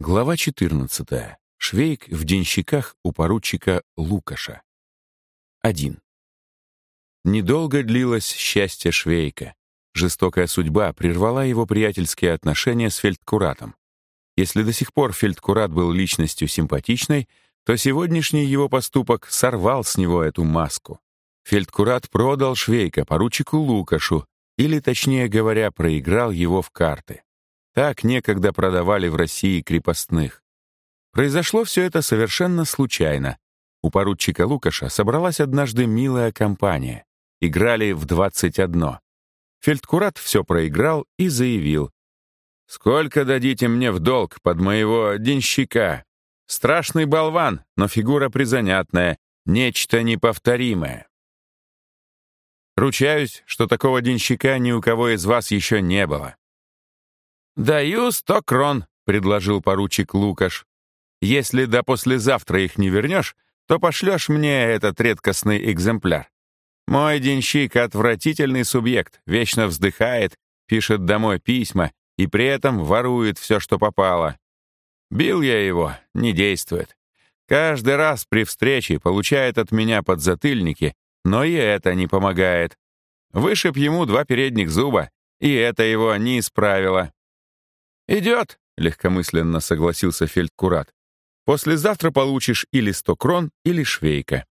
Глава 14. Швейк в денщиках у поручика Лукаша. 1. Недолго длилось счастье Швейка. Жестокая судьба прервала его приятельские отношения с фельдкуратом. Если до сих пор фельдкурат был личностью симпатичной, то сегодняшний его поступок сорвал с него эту маску. Фельдкурат продал Швейка поручику Лукашу, или, точнее говоря, проиграл его в карты. Так некогда продавали в России крепостных. Произошло все это совершенно случайно. У поручика Лукаша собралась однажды милая компания. Играли в 21. Фельдкурат все проиграл и заявил. «Сколько дадите мне в долг под моего денщика? Страшный болван, но фигура призанятная, нечто неповторимое». Ручаюсь, что такого денщика ни у кого из вас еще не было. «Даю сто крон», — предложил поручик Лукаш. «Если до послезавтра их не вернешь, то пошлешь мне этот редкостный экземпляр. Мой денщик — отвратительный субъект, вечно вздыхает, пишет домой письма и при этом ворует все, что попало. Бил я его, не действует. Каждый раз при встрече получает от меня подзатыльники, но и это не помогает. Вышиб ему два передних зуба, и это его не исправило. «Идет», — легкомысленно согласился фельдкурат. «Послезавтра получишь или сто крон, или швейка».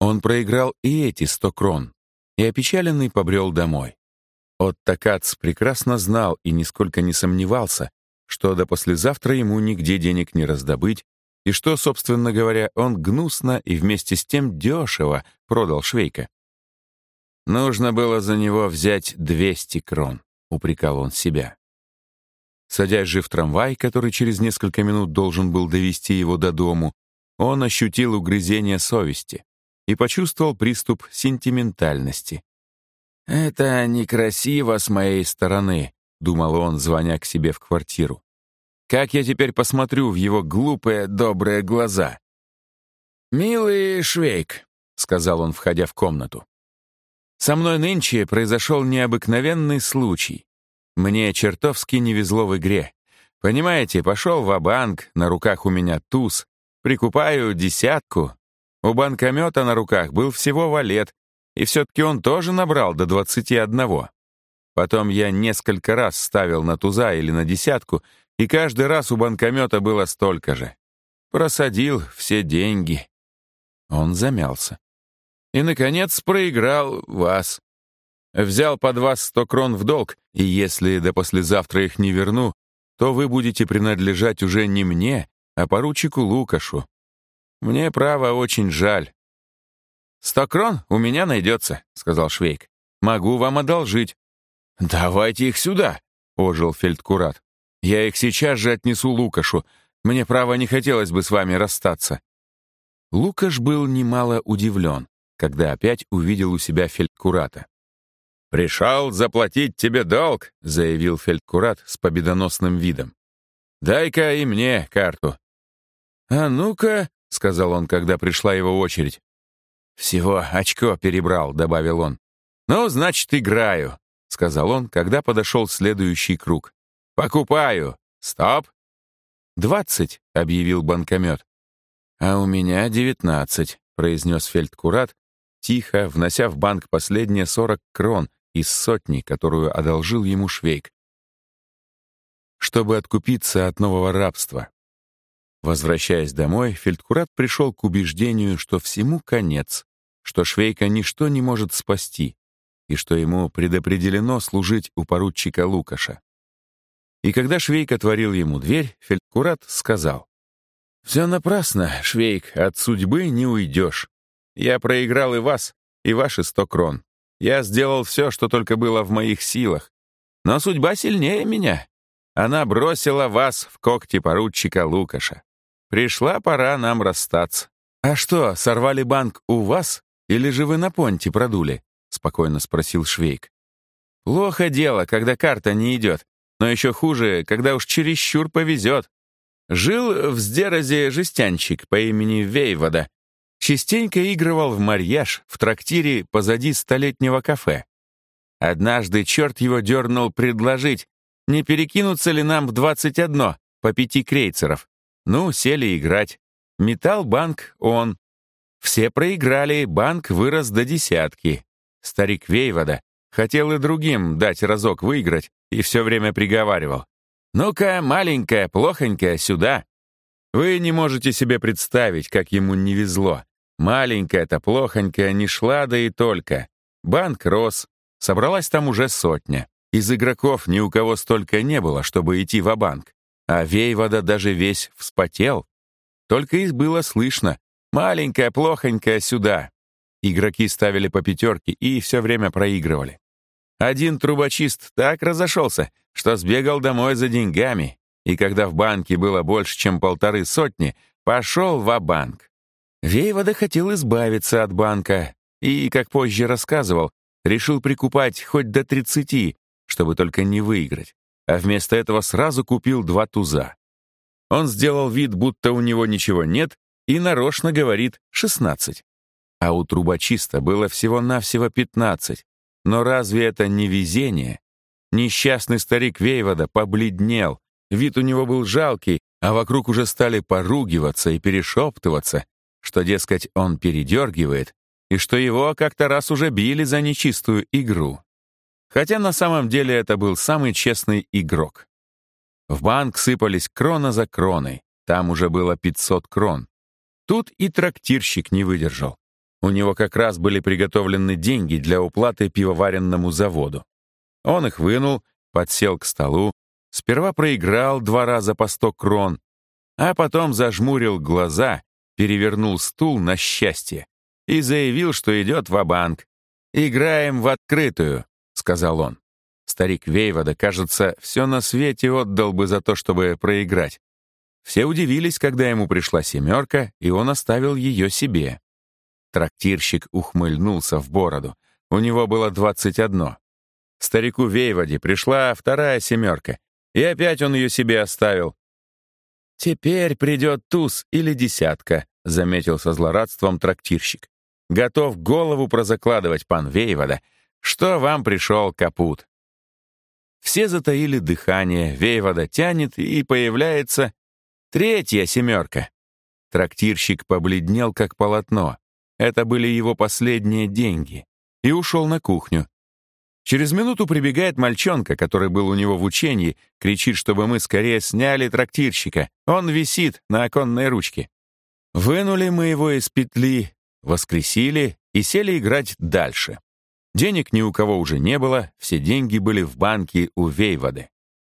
Он проиграл и эти сто крон, и опечаленный побрел домой. Отто Кац прекрасно знал и нисколько не сомневался, что до послезавтра ему нигде денег не раздобыть, и что, собственно говоря, он гнусно и вместе с тем дешево продал Швейка. «Нужно было за него взять 200 крон», — упрекал он себя. Садясь же в трамвай, который через несколько минут должен был довести его до дому, он ощутил угрызение совести и почувствовал приступ сентиментальности. «Это некрасиво с моей стороны», — думал он, звоня к себе в квартиру. «Как я теперь посмотрю в его глупые, добрые глаза?» «Милый Швейк», — сказал он, входя в комнату. «Со мной нынче произошел необыкновенный случай. Мне чертовски не везло в игре. Понимаете, пошел в банк на руках у меня туз, прикупаю десятку. У банкомета на руках был всего валет, и все-таки он тоже набрал до двадцати одного. Потом я несколько раз ставил на туза или на десятку, и каждый раз у банкомета было столько же. Просадил все деньги. Он замялся. И, наконец, проиграл вас. Взял под вас сто крон в долг, и если до послезавтра их не верну, то вы будете принадлежать уже не мне, а поручику Лукашу. Мне, право, очень жаль». «Сто крон у меня найдется», — сказал Швейк. «Могу вам одолжить». «Давайте их сюда», — ожил фельдкурат. «Я их сейчас же отнесу Лукашу. Мне, право, не хотелось бы с вами расстаться». Лукаш был немало удивлен, когда опять увидел у себя фельдкурата. «Пришел заплатить тебе долг», — заявил фельдкурат с победоносным видом. «Дай-ка и мне карту». «А ну-ка», — сказал он, когда пришла его очередь. «Всего очко перебрал», — добавил он. «Ну, значит, играю», — сказал он, когда подошел следующий круг. «Покупаю. Стоп!» «Двадцать», — объявил банкомет. «А у меня девятнадцать», — произнес фельдкурат, тихо, внося в банк последние сорок крон из сотни, которую одолжил ему Швейк, чтобы откупиться от нового рабства. Возвращаясь домой, Фельдкурат пришел к убеждению, что всему конец, что Швейка ничто не может спасти и что ему предопределено служить у поручика Лукаша. И когда Швейк отворил ему дверь, Фельдкурат сказал, «Все напрасно, Швейк, от судьбы не уйдешь. Я проиграл и вас, и ваши сто крон. Я сделал все, что только было в моих силах. Но судьба сильнее меня. Она бросила вас в когти поручика Лукаша. Пришла пора нам расстаться. А что, сорвали банк у вас? Или же вы на понте продули? Спокойно спросил Швейк. Плохо дело, когда карта не идет. Но еще хуже, когда уж чересчур повезет. Жил в Сдерозе жестянчик по имени Вейвода, частенько игрывал в марьяж в трактире позади столетнего кафе. Однажды черт его дернул предложить, не перекинуться ли нам в двадцать одно, по пяти крейцеров. Ну, сели играть. Металл банк он. Все проиграли, банк вырос до десятки. Старик Вейвода хотел и другим дать разок выиграть и все время приговаривал. «Ну-ка, маленькая, плохонькая, сюда!» Вы не можете себе представить, как ему не везло. Маленькая-то плохонькая не шла, да и только. Банк рос. Собралась там уже сотня. Из игроков ни у кого столько не было, чтобы идти в банк А Вейвода даже весь вспотел. Только и было слышно. «Маленькая, плохонькая, сюда!» Игроки ставили по пятерке и все время проигрывали. Один трубочист так разошелся, что сбегал домой за деньгами, и когда в банке было больше, чем полторы сотни, пошел в банк Вейвода хотел избавиться от банка и, как позже рассказывал, решил прикупать хоть до 30, чтобы только не выиграть, а вместо этого сразу купил два туза. Он сделал вид, будто у него ничего нет, и нарочно говорит 16. А у трубочиста было всего-навсего 15. Но разве это не везение? Несчастный старик Вейвода побледнел, вид у него был жалкий, а вокруг уже стали поругиваться и перешептываться, что, дескать, он передергивает, и что его как-то раз уже били за нечистую игру. Хотя на самом деле это был самый честный игрок. В банк сыпались крона за кроной, там уже было 500 крон. Тут и трактирщик не выдержал. У него как раз были приготовлены деньги для уплаты пивоваренному заводу. Он их вынул, подсел к столу, сперва проиграл два раза по сто крон, а потом зажмурил глаза, перевернул стул на счастье и заявил, что идет в банк «Играем в открытую», — сказал он. Старик Вейвода, кажется, все на свете отдал бы за то, чтобы проиграть. Все удивились, когда ему пришла семерка, и он оставил ее себе. Трактирщик ухмыльнулся в бороду. У него было двадцать одно. Старику Вейводе пришла вторая семерка, и опять он ее себе оставил. «Теперь придет туз или десятка», — заметил со злорадством трактирщик. «Готов голову прозакладывать, пан Вейвода, что вам пришел капут». Все затаили дыхание, Вейвода тянет, и появляется третья семерка. Трактирщик побледнел, как полотно. Это были его последние деньги. И ушел на кухню. Через минуту прибегает мальчонка, который был у него в учении, кричит, чтобы мы скорее сняли трактирщика. Он висит на оконной ручке. Вынули мы его из петли, воскресили и сели играть дальше. Денег ни у кого уже не было, все деньги были в банке у Вейводы.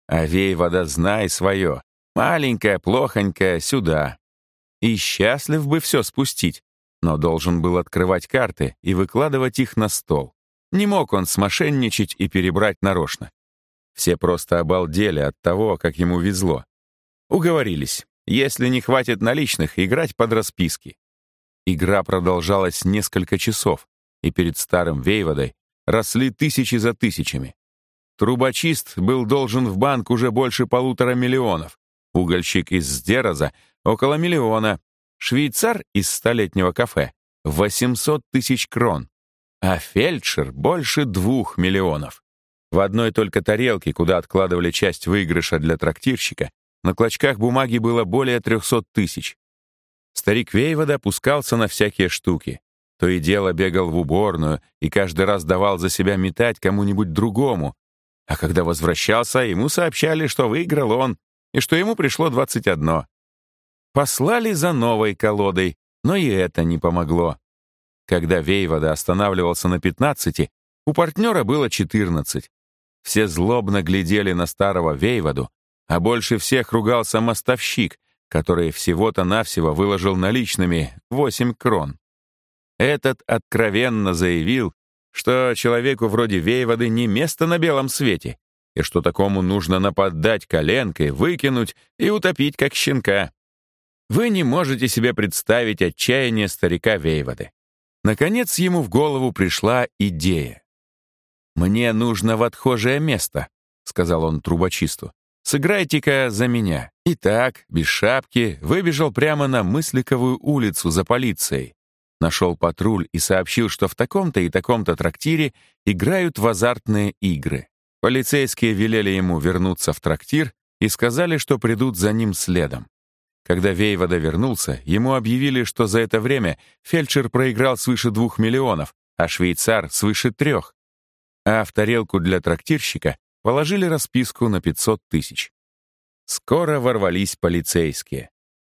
А Вейвода, знай свое, маленькая, плохонькая, сюда. И счастлив бы все спустить, но должен был открывать карты и выкладывать их на стол. Не мог он смошенничать и перебрать нарочно. Все просто обалдели от того, как ему везло. Уговорились, если не хватит наличных, играть под расписки. Игра продолжалась несколько часов, и перед старым Вейводой росли тысячи за тысячами. Трубочист был должен в банк уже больше полутора миллионов, угольщик из Сдероза — около миллиона, швейцар из столетнего кафе — 800 тысяч крон, а фельдшер — больше двух миллионов. В одной только тарелке, куда откладывали часть выигрыша для трактирщика, на клочках бумаги было более трехсот тысяч. Старик Вейвода опускался на всякие штуки. То и дело бегал в уборную и каждый раз давал за себя метать кому-нибудь другому. А когда возвращался, ему сообщали, что выиграл он, и что ему пришло 21. Послали за новой колодой, но и это не помогло. Когда Вейвода останавливался на 15, у партнера было 14. Все злобно глядели на старого Вейводу, а больше всех ругался мостовщик, который всего-то навсего выложил наличными 8 крон. Этот откровенно заявил, что человеку вроде Вейводы не место на белом свете, и что такому нужно нападать коленкой, выкинуть и утопить как щенка. Вы не можете себе представить отчаяние старика Вейводы. Наконец ему в голову пришла идея. «Мне нужно в отхожее место», — сказал он трубочисту. «Сыграйте-ка за меня». И так, без шапки, выбежал прямо на Мысликовую улицу за полицией. Нашел патруль и сообщил, что в таком-то и таком-то трактире играют в азартные игры. Полицейские велели ему вернуться в трактир, и сказали, что придут за ним следом. Когда Вейвода вернулся, ему объявили, что за это время фельдшер проиграл свыше двух миллионов, а швейцар — свыше трех. А в тарелку для трактирщика положили расписку на 500 тысяч. Скоро ворвались полицейские.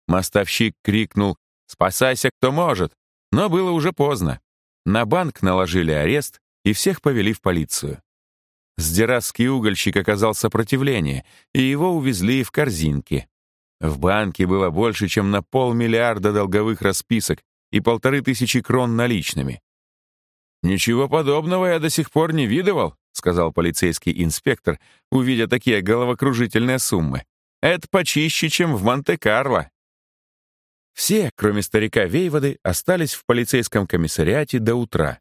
Мостовщик крикнул «Спасайся, кто может!», но было уже поздно. На банк наложили арест и всех повели в полицию. Сдиратский угольщик оказал сопротивление, и его увезли в корзинке. В банке было больше, чем на полмиллиарда долговых расписок и полторы тысячи крон наличными. «Ничего подобного я до сих пор не видывал», сказал полицейский инспектор, увидя такие головокружительные суммы. «Это почище, чем в Монте-Карло». Все, кроме старика Вейводы, остались в полицейском комиссариате до утра.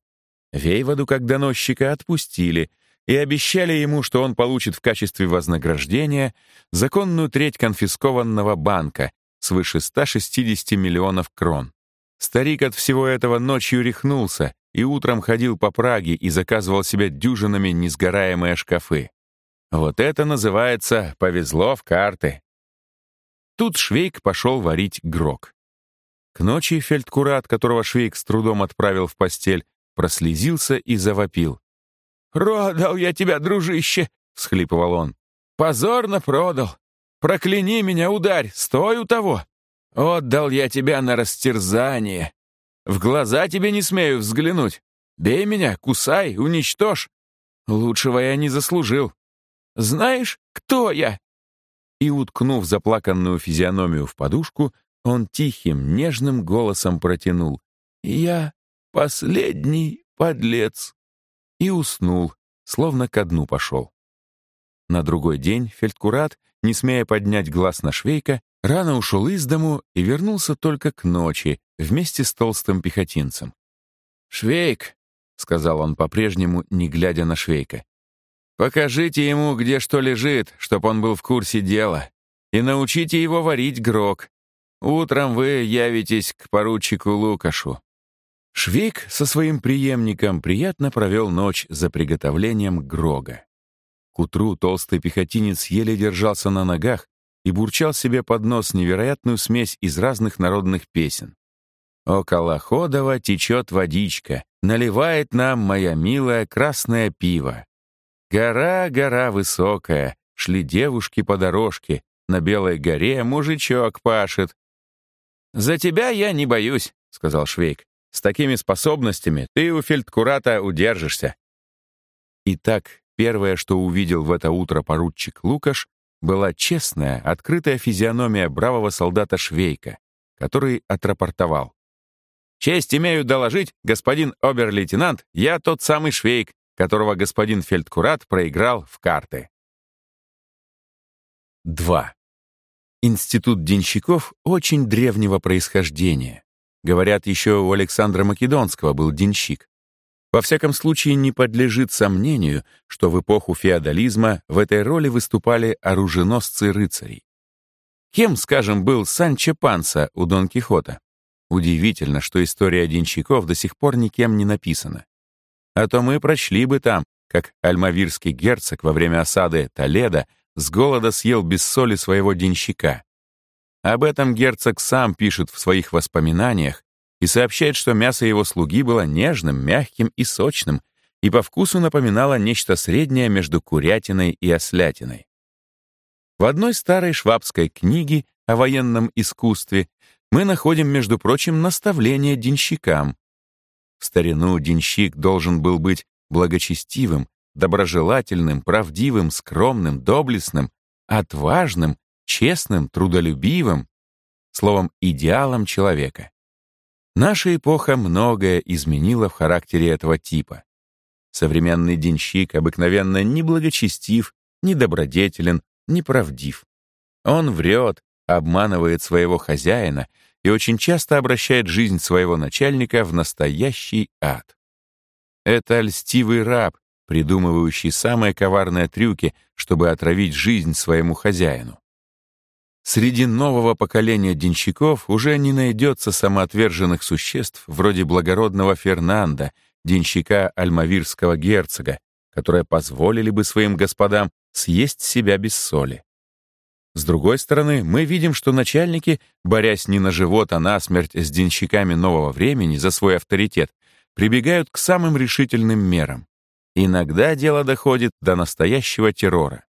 Вейводу, как доносчика, отпустили и обещали ему, что он получит в качестве вознаграждения законную треть конфискованного банка свыше 160 миллионов крон. Старик от всего этого ночью рехнулся и утром ходил по Праге и заказывал себе дюжинами несгораемые шкафы. Вот это называется «повезло в карты». Тут Швейк пошел варить грок. К ночи фельдкурат, которого Швейк с трудом отправил в постель, прослезился и завопил. «Продал я тебя, дружище!» — всхлипывал он. «Позорно продал! Прокляни меня, ударь, стой у того! Отдал я тебя на растерзание! В глаза тебе не смею взглянуть. Бей меня, кусай, уничтожь. Лучшего я не заслужил. Знаешь, кто я?» И, уткнув заплаканную физиономию в подушку, он тихим, нежным голосом протянул. «Я последний подлец!» И уснул, словно ко дну пошел. На другой день фельдкурат, не смея поднять глаз на Швейка, рано ушел из дому и вернулся только к ночи, вместе с толстым пехотинцем. «Швейк», — сказал он по-прежнему, не глядя на Швейка, «покажите ему, где что лежит, чтоб он был в курсе дела, и научите его варить грок. Утром вы явитесь к поручику Лукашу». Швейк со своим преемником приятно провел ночь за приготовлением грога. К утру толстый пехотинец еле держался на ногах и бурчал себе под нос невероятную смесь из разных народных песен. Около Ходова течет водичка, наливает нам моя милая красное пиво. Гора, гора высокая, шли девушки по дорожке, на белой горе мужичок пашет. «За тебя я не боюсь», — сказал Швейк. «С такими способностями ты у фельдкурата удержишься». Итак, первое, что увидел в это утро поручик Лукаш, была честная, открытая физиономия бравого солдата Швейка, который отрапортовал. Честь имею доложить, господин обер-лейтенант, я тот самый Швейк, которого господин Фельдкурат проиграл в карты. 2. Институт денщиков очень древнего происхождения. Говорят, еще у Александра Македонского был денщик. Во всяком случае, не подлежит сомнению, что в эпоху феодализма в этой роли выступали оруженосцы рыцарей. Кем, скажем, был Санчо Панса у Дон Кихота? Удивительно, что история денщиков до сих пор никем не написана. А то мы прочли бы там, как альмавирский герцог во время осады Толедо с голода съел без соли своего денщика. Об этом герцог сам пишет в своих воспоминаниях и сообщает, что мясо его слуги было нежным, мягким и сочным, и по вкусу напоминало нечто среднее между курятиной и ослятиной. В одной старой швабской книге о военном искусстве мы находим, между прочим, наставление денщикам. В старину денщик должен был быть благочестивым, доброжелательным, правдивым, скромным, доблестным, отважным, честным, трудолюбивым, словом, идеалом человека. Наша эпоха многое изменила в характере этого типа. Современный денщик обыкновенно не благочестив, не не правдив. Он врет, обманывает своего хозяина и очень часто обращает жизнь своего начальника в настоящий ад. Это льстивый раб, придумывающий самые коварные трюки, чтобы отравить жизнь своему хозяину. Среди нового поколения денщиков уже не найдется самоотверженных существ вроде благородного Фернанда, денщика альмавирского герцога, которые позволили бы своим господам съесть себя без соли. С другой стороны, мы видим, что начальники, борясь не на живот, а на смерть с денщиками нового времени за свой авторитет, прибегают к самым решительным мерам. Иногда дело доходит до настоящего террора.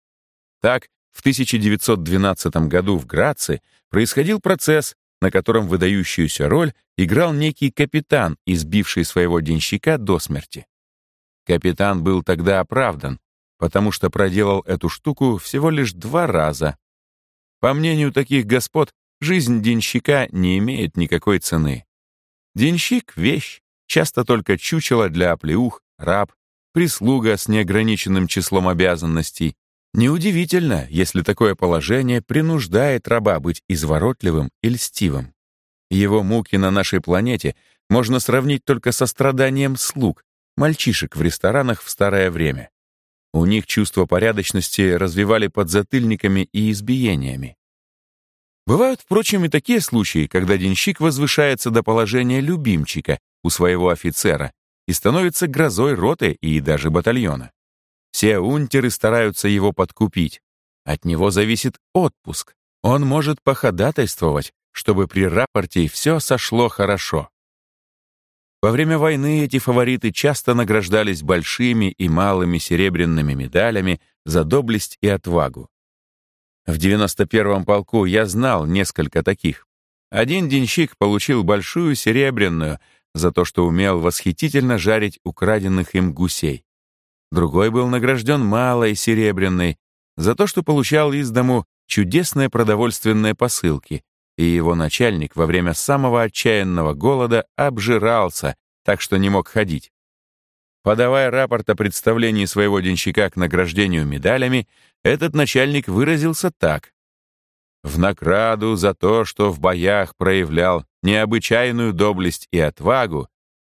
Так, в 1912 году в Граце происходил процесс, на котором выдающуюся роль играл некий капитан, избивший своего денщика до смерти. Капитан был тогда оправдан, потому что проделал эту штуку всего лишь два раза. По мнению таких господ, жизнь денщика не имеет никакой цены. Денщик — вещь, часто только чучело для оплеух, раб, прислуга с неограниченным числом обязанностей. Неудивительно, если такое положение принуждает раба быть изворотливым и льстивым. Его муки на нашей планете можно сравнить только со страданием слуг, мальчишек в ресторанах в старое время. У них чувство порядочности развивали подзатыльниками и избиениями. Бывают, впрочем, и такие случаи, когда денщик возвышается до положения любимчика у своего офицера и становится грозой роты и даже батальона. Все унтеры стараются его подкупить. От него зависит отпуск. Он может походатайствовать, чтобы при рапорте все сошло хорошо. Во время войны эти фавориты часто награждались большими и малыми серебряными медалями за доблесть и отвагу. В 91-м полку я знал несколько таких. Один денщик получил большую серебряную за то, что умел восхитительно жарить украденных им гусей. Другой был награжден малой серебряной за то, что получал из дому чудесные продовольственные посылки, и его начальник во время самого отчаянного голода обжирался, так что не мог ходить. Подавая рапорт о представлении своего денщика к награждению медалями, этот начальник выразился так. В награду за то, что в боях проявлял необычайную доблесть и отвагу,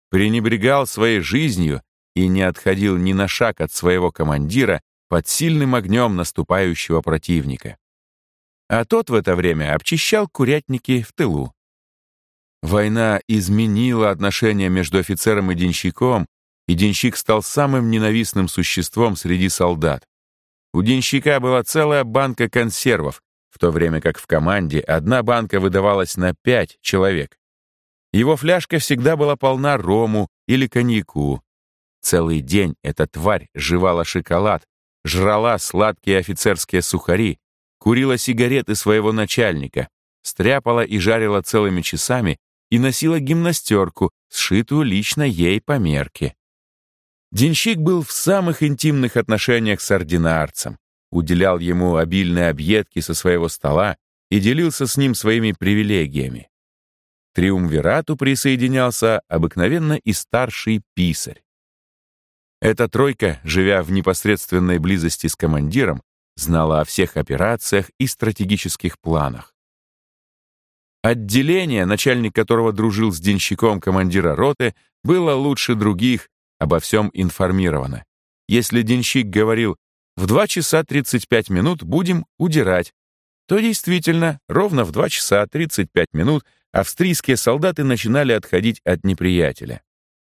пренебрегал своей жизнью и не отходил ни на шаг от своего командира под сильным огнем наступающего противника а тот в это время обчищал курятники в тылу. Война изменила отношения между офицером и денщиком, и денщик стал самым ненавистным существом среди солдат. У денщика была целая банка консервов, в то время как в команде одна банка выдавалась на пять человек. Его фляжка всегда была полна рому или коньяку. Целый день эта тварь жевала шоколад, жрала сладкие офицерские сухари, курила сигареты своего начальника, стряпала и жарила целыми часами и носила гимнастерку, сшитую лично ей по мерке. Денщик был в самых интимных отношениях с ординарцем, уделял ему обильные объедки со своего стола и делился с ним своими привилегиями. К триумвирату присоединялся обыкновенно и старший писарь. Эта тройка, живя в непосредственной близости с командиром, знала о всех операциях и стратегических планах. Отделение, начальник которого дружил с денщиком командира роты, было лучше других, обо всем информировано. Если денщик говорил «в 2 часа 35 минут будем удирать», то действительно ровно в 2 часа 35 минут австрийские солдаты начинали отходить от неприятеля.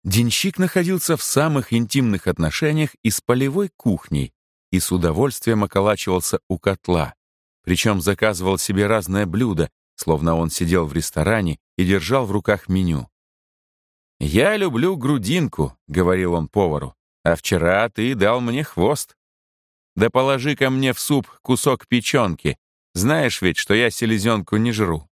Денщик находился в самых интимных отношениях и с полевой кухней, и с удовольствием околачивался у котла, причем заказывал себе разное блюдо, словно он сидел в ресторане и держал в руках меню. «Я люблю грудинку», — говорил он повару, «а вчера ты дал мне хвост. Да положи ко мне в суп кусок печенки, знаешь ведь, что я селезенку не жру».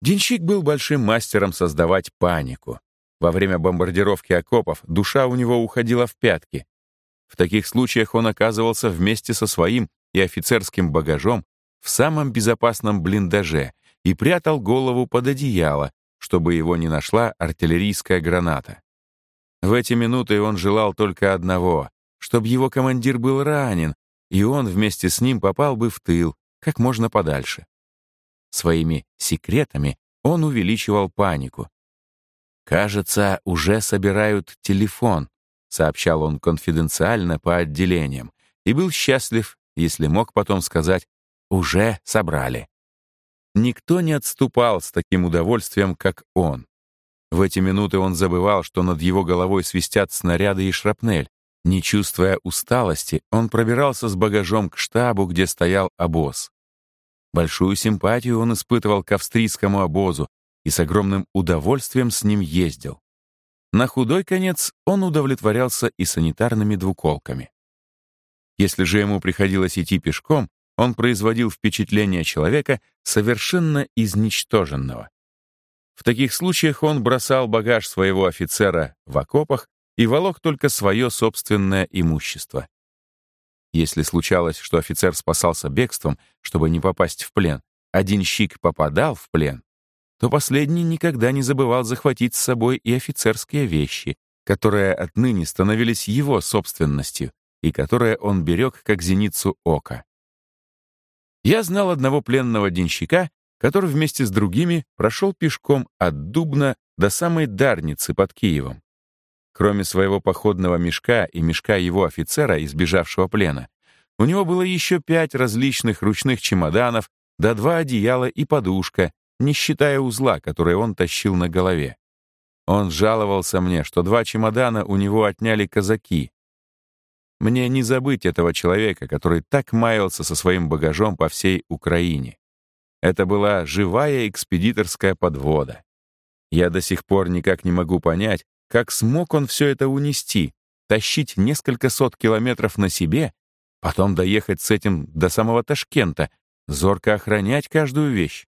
Денщик был большим мастером создавать панику. Во время бомбардировки окопов душа у него уходила в пятки, в таких случаях он оказывался вместе со своим и офицерским багажом в самом безопасном блиндаже и прятал голову под одеяло, чтобы его не нашла артиллерийская граната. В эти минуты он желал только одного — чтобы его командир был ранен, и он вместе с ним попал бы в тыл, как можно подальше. Своими секретами он увеличивал панику. «Кажется, уже собирают телефон», сообщал он конфиденциально по отделениям, и был счастлив, если мог потом сказать «уже собрали». Никто не отступал с таким удовольствием, как он. В эти минуты он забывал, что над его головой свистят снаряды и шрапнель. Не чувствуя усталости, он пробирался с багажом к штабу, где стоял обоз. Большую симпатию он испытывал к австрийскому обозу и с огромным удовольствием с ним ездил. На худой конец он удовлетворялся и санитарными двуколками. Если же ему приходилось идти пешком, он производил впечатление человека совершенно изничтоженного. В таких случаях он бросал багаж своего офицера в окопах и волок только свое собственное имущество. Если случалось, что офицер спасался бегством, чтобы не попасть в плен, а денщик попадал в плен, то последний никогда не забывал захватить с собой и офицерские вещи, которые отныне становились его собственностью и которые он берег как зеницу ока. Я знал одного пленного денщика, который вместе с другими прошел пешком от Дубна до самой Дарницы под Киевом. Кроме своего походного мешка и мешка его офицера, избежавшего плена, у него было еще пять различных ручных чемоданов, да два одеяла и подушка, не считая узла, который он тащил на голове. Он жаловался мне, что два чемодана у него отняли казаки. Мне не забыть этого человека, который так маялся со своим багажом по всей Украине. Это была живая экспедиторская подвода. Я до сих пор никак не могу понять, как смог он все это унести, тащить несколько сот километров на себе, потом доехать с этим до самого Ташкента, зорко охранять каждую вещь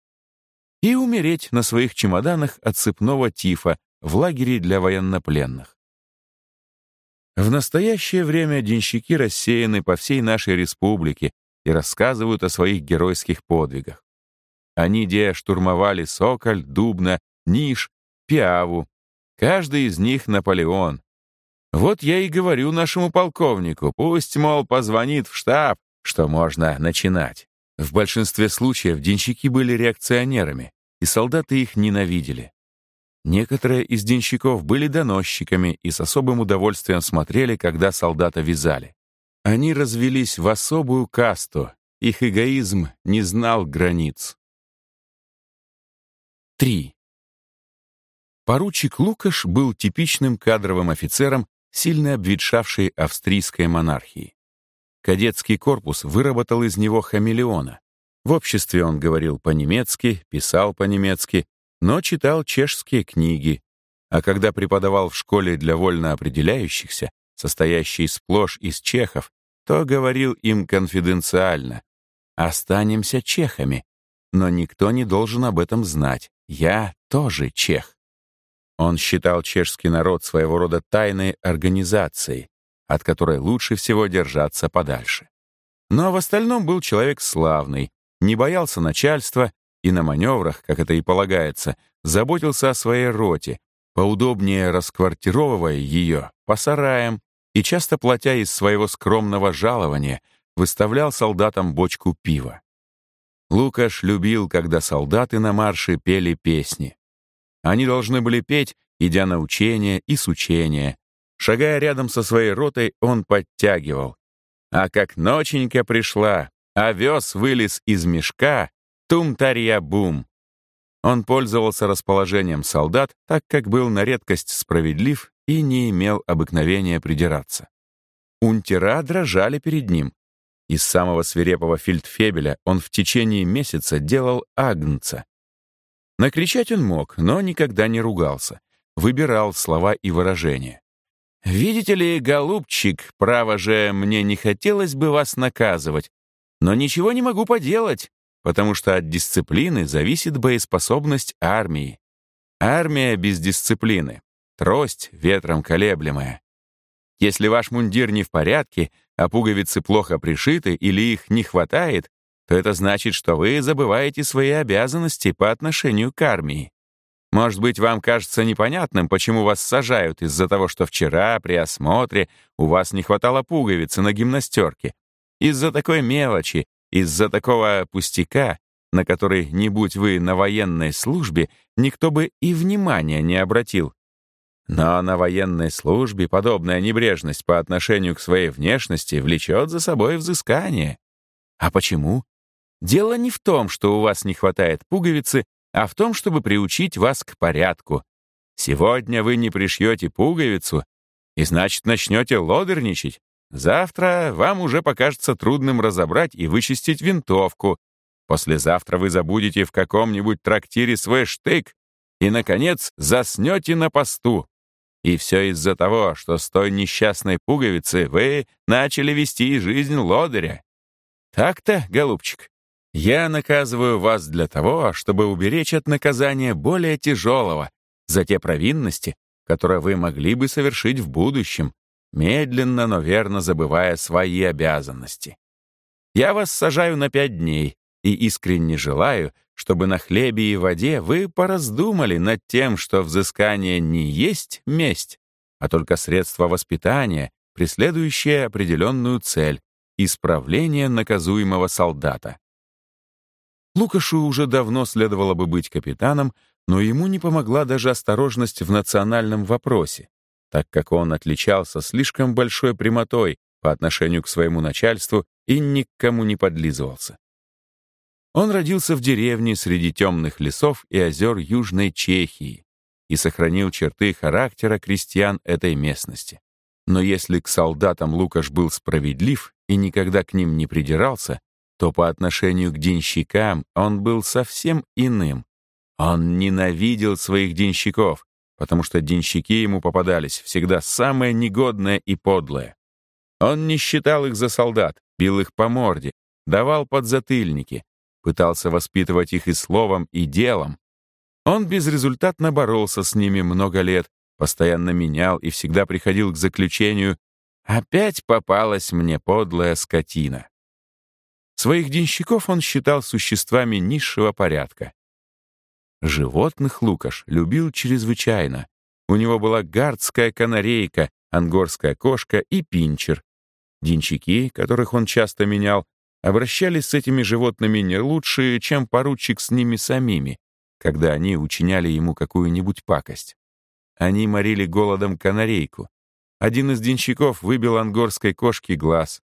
и умереть на своих чемоданах от сыпного тифа в лагере для военнопленных. В настоящее время денщики рассеяны по всей нашей республике и рассказывают о своих геройских подвигах. Они где штурмовали Соколь, Дубна, Ниш, Пиаву, Каждый из них Наполеон. Вот я и говорю нашему полковнику, пусть, мол, позвонит в штаб, что можно начинать. В большинстве случаев денщики были реакционерами, и солдаты их ненавидели. Некоторые из денщиков были доносчиками и с особым удовольствием смотрели, когда солдата вязали. Они развелись в особую касту, их эгоизм не знал границ. 3. Поручик Лукаш был типичным кадровым офицером, сильно обветшавшей австрийской монархии. Кадетский корпус выработал из него хамелеона. В обществе он говорил по-немецки, писал по-немецки, но читал чешские книги. А когда преподавал в школе для вольно определяющихся, состоящей сплошь из чехов, то говорил им конфиденциально. «Останемся чехами, но никто не должен об этом знать. Я тоже чех». Он считал чешский народ своего рода тайной организацией, от которой лучше всего держаться подальше. Но в остальном был человек славный, не боялся начальства и на маневрах, как это и полагается, заботился о своей роте, поудобнее расквартировывая ее по сараям и часто платя из своего скромного жалования, выставлял солдатам бочку пива. Лукаш любил, когда солдаты на марше пели песни. Они должны были петь, идя на учения и с учения. Шагая рядом со своей ротой, он подтягивал. А как ноченька пришла, овес вылез из мешка, тум-тарья-бум. Он пользовался расположением солдат, так как был на редкость справедлив и не имел обыкновения придираться. Унтера дрожали перед ним. Из самого свирепого фельдфебеля он в течение месяца делал агнца, Накричать он мог, но никогда не ругался. Выбирал слова и выражения. «Видите ли, голубчик, право же, мне не хотелось бы вас наказывать, но ничего не могу поделать, потому что от дисциплины зависит боеспособность армии. Армия без дисциплины — трость ветром колеблемая. Если ваш мундир не в порядке, а пуговицы плохо пришиты или их не хватает, то это значит, что вы забываете свои обязанности по отношению к армии. Может быть, вам кажется непонятным, почему вас сажают из-за того, что вчера при осмотре у вас не хватало пуговицы на гимнастерке. Из-за такой мелочи, из-за такого пустяка, на который, не будь вы на военной службе, никто бы и внимания не обратил. Но на военной службе подобная небрежность по отношению к своей внешности влечет за собой взыскание. А почему? Дело не в том, что у вас не хватает пуговицы, а в том, чтобы приучить вас к порядку. Сегодня вы не пришьете пуговицу, и значит начнете лодерничать. Завтра вам уже покажется трудным разобрать и вычистить винтовку, Послезавтра вы забудете в каком-нибудь трактире свой штык и, наконец, заснете на посту. И все из-за того, что с той несчастной пуговицы вы начали вести жизнь лодыря. Так-то, голубчик, я наказываю вас для того, чтобы уберечь от наказания более тяжелого за те провинности, которые вы могли бы совершить в будущем, медленно, но верно забывая свои обязанности. Я вас сажаю на пять дней и искренне желаю, чтобы на хлебе и воде вы пораздумали над тем, что взыскание не есть месть, а только средство воспитания, преследующее определенную цель — исправление наказуемого солдата. Лукашу уже давно следовало бы быть капитаном, но ему не помогла даже осторожность в национальном вопросе, так как он отличался слишком большой прямотой по отношению к своему начальству и ни к кому не подлизывался. Он родился в деревне среди темных лесов и озер Южной Чехии и сохранил черты характера крестьян этой местности. Но если к солдатам Лукаш был справедлив и никогда к ним не придирался, то по отношению к денщикам он был совсем иным. Он ненавидел своих денщиков, потому что денщики ему попадались всегда самое негодное и подлое. Он не считал их за солдат, бил их по морде, давал подзатыльники, пытался воспитывать их и словом, и делом. Он безрезультатно боролся с ними много лет, постоянно менял и всегда приходил к заключению «Опять попалась мне подлая скотина». Своих денщиков он считал существами низшего порядка. Животных Лукаш любил чрезвычайно. У него была гардская канарейка, ангорская кошка и пинчер. Денщики, которых он часто менял, обращались с этими животными не лучше, чем поручик с ними самими, когда они учиняли ему какую-нибудь пакость. Они морили голодом канарейку. Один из денщиков выбил ангорской кошке глаз.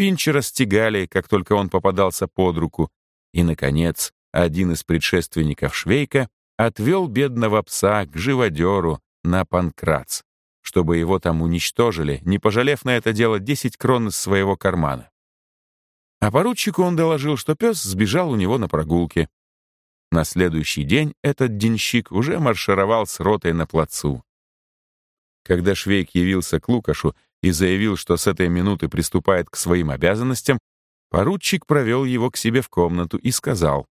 Пинчера стегали, как только он попадался под руку. И, наконец, один из предшественников Швейка отвел бедного пса к живодеру на Панкрац, чтобы его там уничтожили, не пожалев на это дело 10 крон из своего кармана. А поручику он доложил, что пес сбежал у него на прогулке. На следующий день этот денщик уже маршировал с ротой на плацу. Когда Швейк явился к Лукашу и заявил, что с этой минуты приступает к своим обязанностям, поручик провел его к себе в комнату и сказал,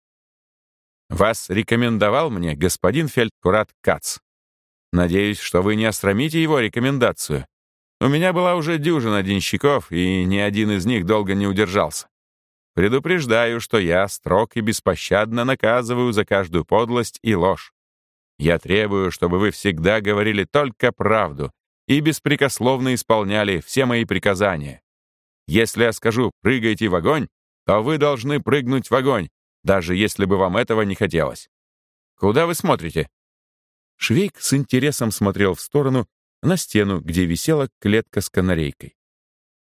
«Вас рекомендовал мне господин фельдкурат Кац. Надеюсь, что вы не остромите его рекомендацию. У меня была уже дюжина денщиков, и ни один из них долго не удержался. Предупреждаю, что я строг и беспощадно наказываю за каждую подлость и ложь. Я требую, чтобы вы всегда говорили только правду и беспрекословно исполняли все мои приказания. Если я скажу «прыгайте в огонь», то вы должны прыгнуть в огонь, даже если бы вам этого не хотелось. Куда вы смотрите?» Швейк с интересом смотрел в сторону, на стену, где висела клетка с канарейкой.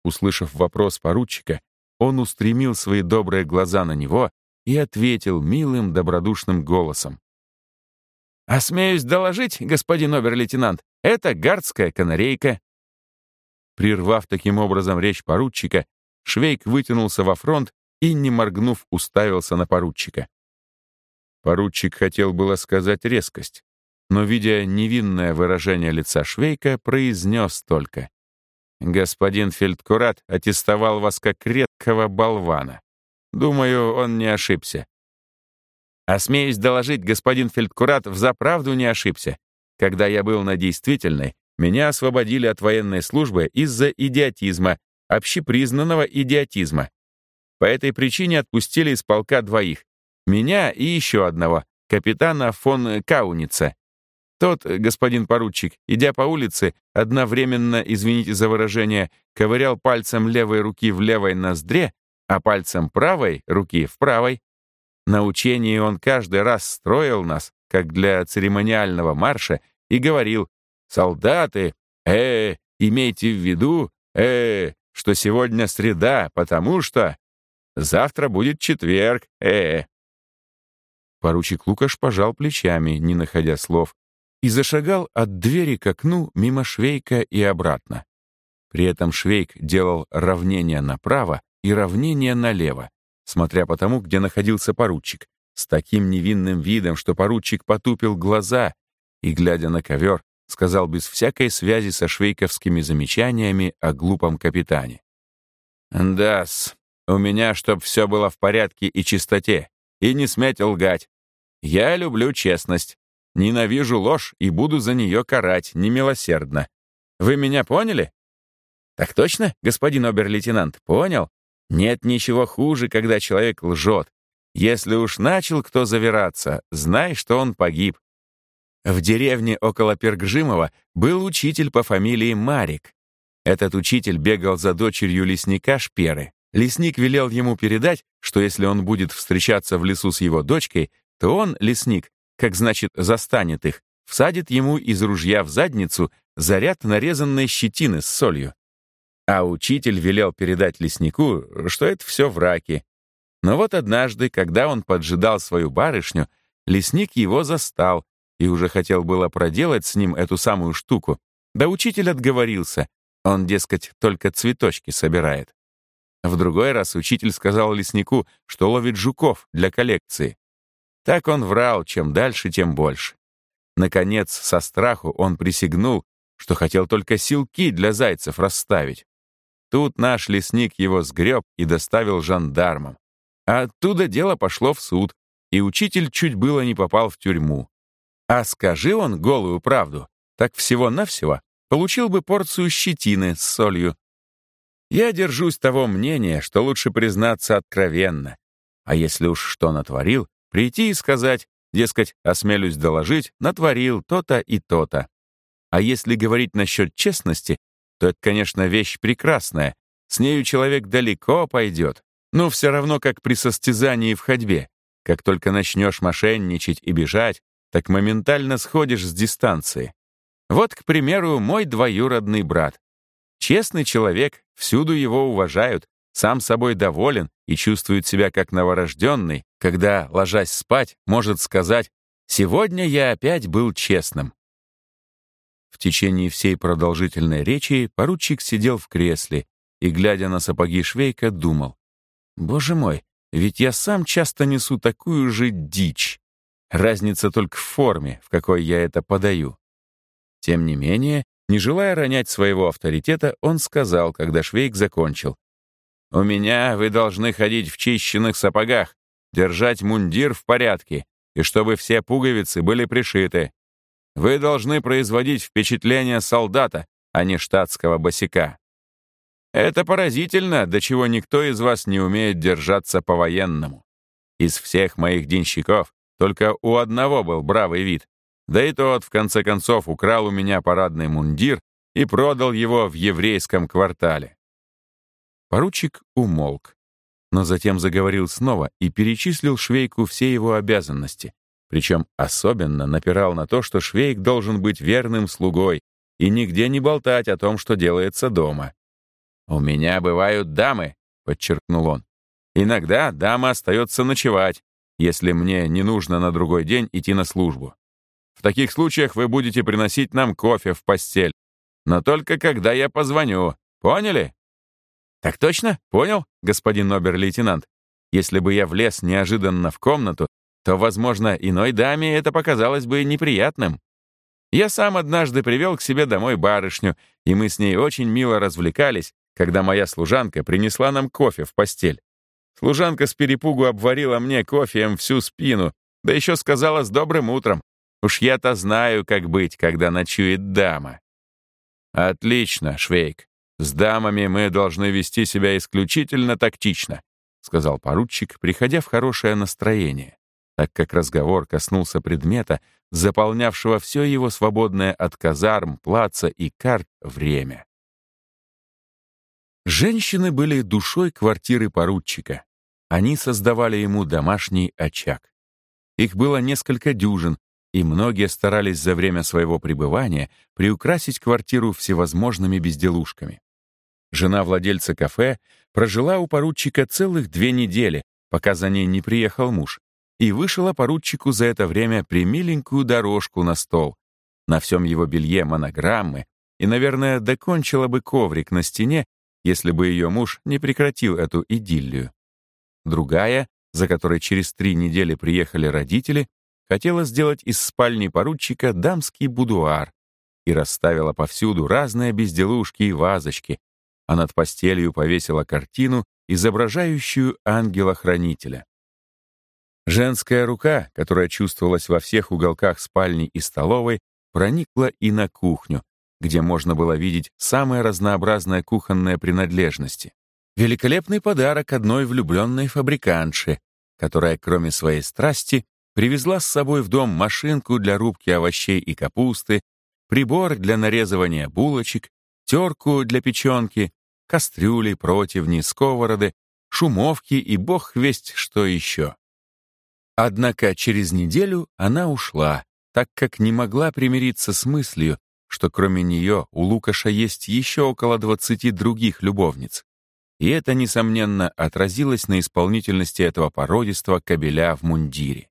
Услышав вопрос поручика, он устремил свои добрые глаза на него и ответил милым добродушным голосом. «Осмеюсь доложить, господин обер-лейтенант, это гардская канарейка». Прервав таким образом речь поручика, Швейк вытянулся во фронт и, не моргнув, уставился на поручика. Поручик хотел было сказать резкость, но, видя невинное выражение лица Швейка, произнес только. «Господин фельдкурат аттестовал вас как редкого болвана. Думаю, он не ошибся. Осмеюсь доложить, господин фельдкурат взаправду не ошибся. Когда я был на действительной, меня освободили от военной службы из-за идиотизма, общепризнанного идиотизма. По этой причине отпустили из полка двоих. Меня и еще одного, капитана фон Кауница. Тот, господин поручик, идя по улице, одновременно, извините за выражение, ковырял пальцем левой руки в левой ноздре, а пальцем правой руки в правой. На учении он каждый раз строил нас, как для церемониального марша, и говорил «Солдаты, э, имейте в виду, э, что сегодня среда, потому что завтра будет четверг, э». Поручик Лукаш пожал плечами, не находя слов, и зашагал от двери к окну мимо Швейка и обратно. При этом Швейк делал равнение направо и равнение налево, смотря по тому, где находился поручик, с таким невинным видом, что поручик потупил глаза и, глядя на ковер, сказал без всякой связи со швейковскими замечаниями о глупом капитане. «Да-с, у меня, чтоб все было в порядке и чистоте, и не сметь лгать. Я люблю честность, ненавижу ложь и буду за нее карать немилосердно. Вы меня поняли?» «Так точно, господин обер-лейтенант, понял? Нет ничего хуже, когда человек лжет. Если уж начал кто завираться, знай, что он погиб. В деревне около Пергжимова был учитель по фамилии Марик. Этот учитель бегал за дочерью лесника Шперы. Лесник велел ему передать, что если он будет встречаться в лесу с его дочкой, то он, лесник, как значит застанет их, всадит ему из ружья в задницу заряд нарезанной щетины с солью. А учитель велел передать леснику, что это все враки. Но вот однажды, когда он поджидал свою барышню, лесник его застал и уже хотел было проделать с ним эту самую штуку. Да учитель отговорился. Он, дескать, только цветочки собирает. В другой раз учитель сказал леснику, что ловит жуков для коллекции. Так он врал, чем дальше, тем больше. Наконец, со страху он присягнул, что хотел только силки для зайцев расставить. Тут наш лесник его сгреб и доставил жандармам. А оттуда дело пошло в суд, и учитель чуть было не попал в тюрьму. А скажи он голую правду, так всего-навсего получил бы порцию щетины с солью. Я держусь того мнения, что лучше признаться откровенно. А если уж что натворил, прийти и сказать, дескать, осмелюсь доложить, натворил то-то и то-то. А если говорить насчет честности, то это, конечно, вещь прекрасная. С нею человек далеко пойдет. Но все равно, как при состязании в ходьбе. Как только начнешь мошенничать и бежать, так моментально сходишь с дистанции. Вот, к примеру, мой двоюродный брат. Честный человек, всюду его уважают, сам собой доволен и чувствует себя как новорожденный, когда, ложась спать, может сказать «Сегодня я опять был честным». В течение всей продолжительной речи поручик сидел в кресле и, глядя на сапоги Швейка, думал, «Боже мой, ведь я сам часто несу такую же дичь. Разница только в форме, в какой я это подаю». Тем не менее, не желая ронять своего авторитета, он сказал, когда Швейк закончил, «У меня вы должны ходить в чищенных сапогах, держать мундир в порядке, и чтобы все пуговицы были пришиты. Вы должны производить впечатление солдата, а не штатского босика. Это поразительно, до чего никто из вас не умеет держаться по-военному. Из всех моих денщиков только у одного был бравый вид. Да и тот, в конце концов, украл у меня парадный мундир и продал его в еврейском квартале. Поручик умолк, но затем заговорил снова и перечислил Швейку все его обязанности, причем особенно напирал на то, что Швейк должен быть верным слугой и нигде не болтать о том, что делается дома. «У меня бывают дамы», — подчеркнул он. «Иногда дама остается ночевать, если мне не нужно на другой день идти на службу. В таких случаях вы будете приносить нам кофе в постель, но только когда я позвоню. Поняли?» «Так точно? Понял, господин обер-лейтенант. Если бы я влез неожиданно в комнату, то, возможно, иной даме это показалось бы неприятным. Я сам однажды привел к себе домой барышню, и мы с ней очень мило развлекались, когда моя служанка принесла нам кофе в постель. Служанка с перепугу обварила мне кофеем всю спину, да еще сказала с добрым утром. Уж я-то знаю, как быть, когда ночует дама. Отлично, Швейк. С дамами мы должны вести себя исключительно тактично, сказал поручик, приходя в хорошее настроение так как разговор коснулся предмета, заполнявшего все его свободное от казарм, плаца и карт время. Женщины были душой квартиры поручика. Они создавали ему домашний очаг. Их было несколько дюжин, и многие старались за время своего пребывания приукрасить квартиру всевозможными безделушками. Жена владельца кафе прожила у поручика целых две недели, пока за ней не приехал муж, и вышила поручику за это время примиленькую дорожку на стол. На всем его белье монограммы, и, наверное, докончила бы коврик на стене, если бы ее муж не прекратил эту идиллию. Другая, за которой через три недели приехали родители, хотела сделать из спальни поручика дамский будуар и расставила повсюду разные безделушки и вазочки, а над постелью повесила картину, изображающую ангела-хранителя. Женская рука, которая чувствовалась во всех уголках спальни и столовой, проникла и на кухню, где можно было видеть самые разнообразные кухонные принадлежности. Великолепный подарок одной влюбленной фабриканши, которая, кроме своей страсти, привезла с собой в дом машинку для рубки овощей и капусты, прибор для нарезывания булочек, терку для печенки, кастрюли, противни, сковороды, шумовки и бог весть что еще. Однако через неделю она ушла, так как не могла примириться с мыслью, что кроме нее у Лукаша есть еще около 20 других любовниц. И это, несомненно, отразилось на исполнительности этого породистого кобеля в мундире.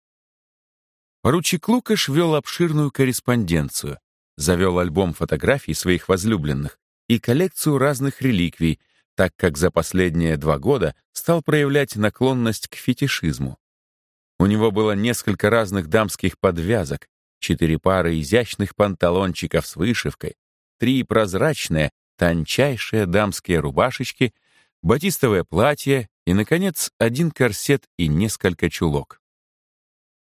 Поручик Лукаш вел обширную корреспонденцию, завел альбом фотографий своих возлюбленных и коллекцию разных реликвий, так как за последние два года стал проявлять наклонность к фетишизму. У него было несколько разных дамских подвязок, четыре пары изящных панталончиков с вышивкой, три прозрачные, тончайшие дамские рубашечки, батистовое платье и, наконец, один корсет и несколько чулок.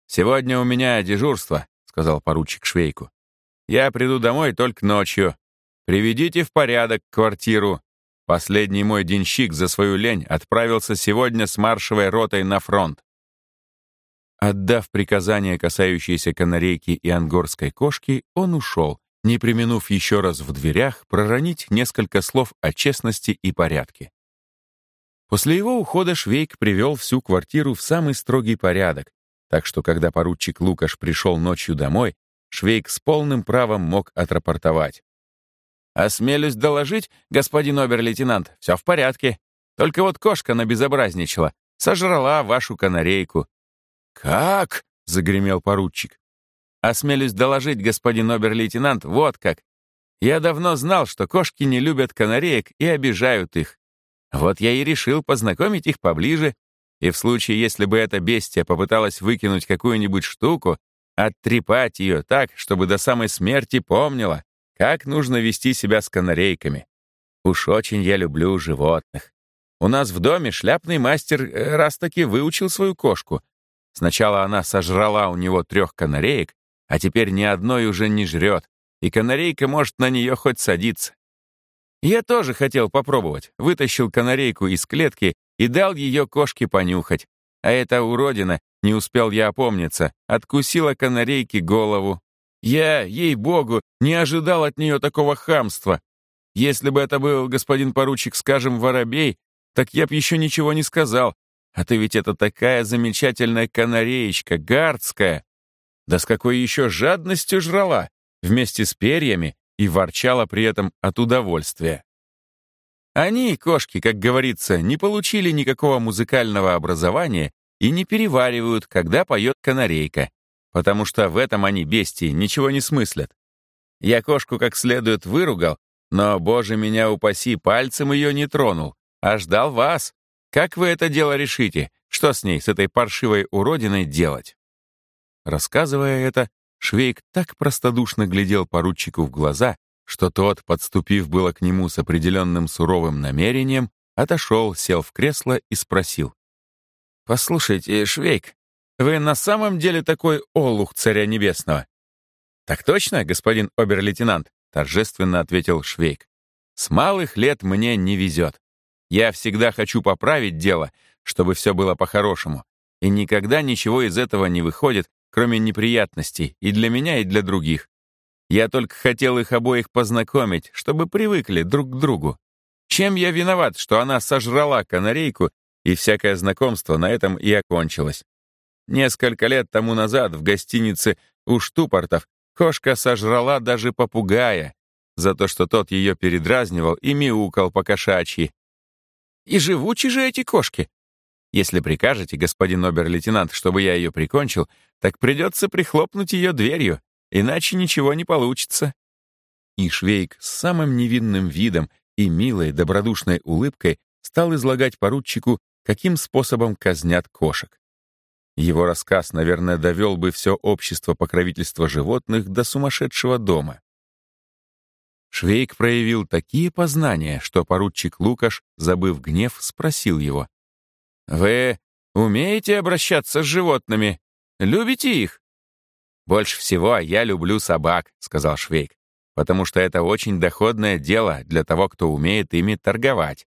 «Сегодня у меня дежурство», — сказал поручик Швейку. «Я приду домой только ночью. Приведите в порядок квартиру. Последний мой денщик за свою лень отправился сегодня с маршевой ротой на фронт. Отдав приказание, касающееся канарейки и ангорской кошки, он ушел, не применув еще раз в дверях проронить несколько слов о честности и порядке. После его ухода Швейк привел всю квартиру в самый строгий порядок, так что когда поручик Лукаш пришел ночью домой, Швейк с полным правом мог отрапортовать. «Осмелюсь доложить, господин обер-лейтенант, все в порядке. Только вот кошка набезобразничала, сожрала вашу канарейку. «Как?» — загремел поручик. «Осмелюсь доложить, господин обер-лейтенант, вот как. Я давно знал, что кошки не любят канареек и обижают их. Вот я и решил познакомить их поближе, и в случае, если бы эта бестия попыталась выкинуть какую-нибудь штуку, оттрепать ее так, чтобы до самой смерти помнила, как нужно вести себя с канарейками. Уж очень я люблю животных. У нас в доме шляпный мастер э, раз-таки выучил свою кошку, Сначала она сожрала у него трех канареек, а теперь ни одной уже не жрет, и канарейка может на нее хоть садиться. Я тоже хотел попробовать, вытащил канарейку из клетки и дал ее кошке понюхать. А эта уродина, не успел я опомниться, откусила канарейке голову. Я, ей-богу, не ожидал от нее такого хамства. Если бы это был господин поручик, скажем, воробей, так я б еще ничего не сказал, а ты ведь это такая замечательная канареечка, гардская. Да с какой еще жадностью жрала, вместе с перьями, и ворчала при этом от удовольствия. Они, кошки, как говорится, не получили никакого музыкального образования и не переваривают, когда поет канарейка, потому что в этом они, бестии, ничего не смыслят. Я кошку как следует выругал, но, боже меня упаси, пальцем ее не тронул, а ждал вас, как вы это дело решите? Что с ней, с этой паршивой уродиной делать?» Рассказывая это, Швейк так простодушно глядел поручику в глаза, что тот, подступив было к нему с определенным суровым намерением, отошел, сел в кресло и спросил. «Послушайте, Швейк, вы на самом деле такой олух царя небесного?» «Так точно, господин обер-лейтенант», — торжественно ответил Швейк. «С малых лет мне не везет. Я всегда хочу поправить дело, чтобы все было по-хорошему. И никогда ничего из этого не выходит, кроме неприятностей, и для меня, и для других. Я только хотел их обоих познакомить, чтобы привыкли друг к другу. Чем я виноват, что она сожрала канарейку, и всякое знакомство на этом и окончилось? Несколько лет тому назад в гостинице у Штупортов кошка сожрала даже попугая, за то, что тот ее передразнивал и мяукал по кошачьи. И живучи же эти кошки. Если прикажете, господин обер-лейтенант, чтобы я ее прикончил, так придется прихлопнуть ее дверью, иначе ничего не получится». И Швейк с самым невинным видом и милой добродушной улыбкой стал излагать поручику каким способом казнят кошек. Его рассказ, наверное, довел бы все общество покровительства животных до сумасшедшего дома. Швейк проявил такие познания, что поручик Лукаш, забыв гнев, спросил его. «Вы умеете обращаться с животными? Любите их?» «Больше всего я люблю собак», — сказал Швейк, «потому что это очень доходное дело для того, кто умеет ими торговать.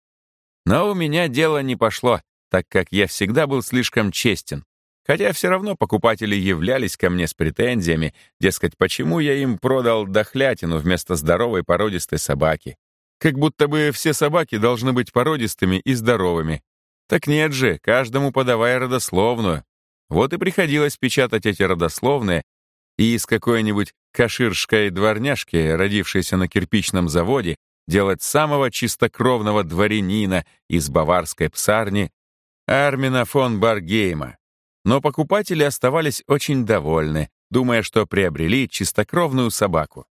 Но у меня дело не пошло, так как я всегда был слишком честен. Хотя все равно покупатели являлись ко мне с претензиями, дескать, почему я им продал дохлятину вместо здоровой породистой собаки. Как будто бы все собаки должны быть породистыми и здоровыми. Так нет же, каждому подавая родословную. Вот и приходилось печатать эти родословные, и из какой-нибудь каширской дворняжки, родившейся на кирпичном заводе, делать самого чистокровного дворянина из баварской псарни Армина фон Баргейма. Но покупатели оставались очень довольны, думая, что приобрели чистокровную собаку.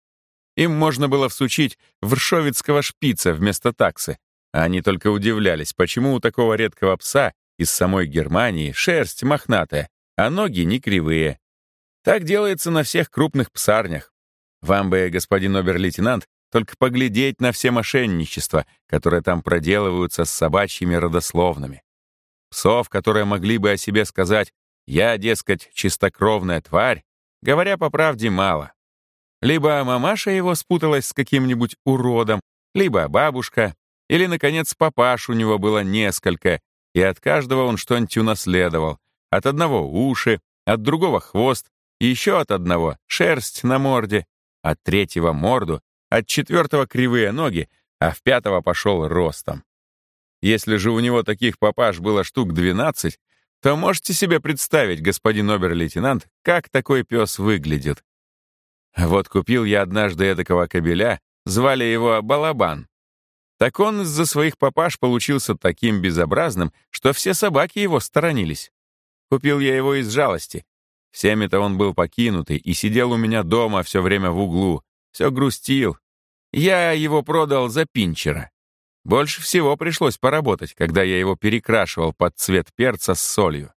Им можно было всучить вршовицкого шпица вместо таксы, они только удивлялись, почему у такого редкого пса из самой Германии шерсть мохнатая, а ноги не кривые. Так делается на всех крупных псарнях. Вам бы, господин обер-лейтенант, только поглядеть на все мошенничества, которые там проделываются с собачьими родословными. Псов, которые могли бы о себе сказать «я, дескать, чистокровная тварь», говоря по правде, мало. Либо мамаша его спуталась с каким-нибудь уродом, либо бабушка, или, наконец, папаш у него было несколько, и от каждого он что-нибудь унаследовал. От одного уши, от другого хвост, и еще от одного шерсть на морде, от третьего морду, от четвертого кривые ноги, а в пятого пошел ростом. Если же у него таких папаш было штук 12, то можете себе представить, господин обер-лейтенант, как такой пес выглядит. Вот купил я однажды эдакого кобеля, звали его Балабан. Так он из-за своих папаш получился таким безобразным, что все собаки его сторонились. Купил я его из жалости. Всеми-то он был покинутый и сидел у меня дома все время в углу, все грустил. Я его продал за пинчера. Больше всего пришлось поработать, когда я его перекрашивал под цвет перца с солью.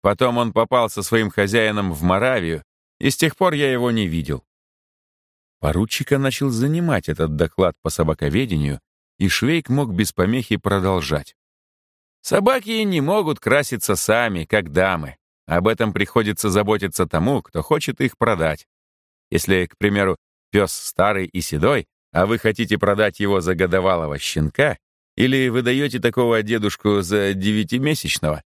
Потом он попал со своим хозяином в Моравию, и с тех пор я его не видел. Поручика начал занимать этот доклад по собаковедению, и Швейк мог без помехи продолжать. Собаки не могут краситься сами, как дамы. Об этом приходится заботиться тому, кто хочет их продать. Если, к примеру, пес старый и седой, а вы хотите продать его за годовалого щенка, или вы даете такого дедушку за девятимесячного,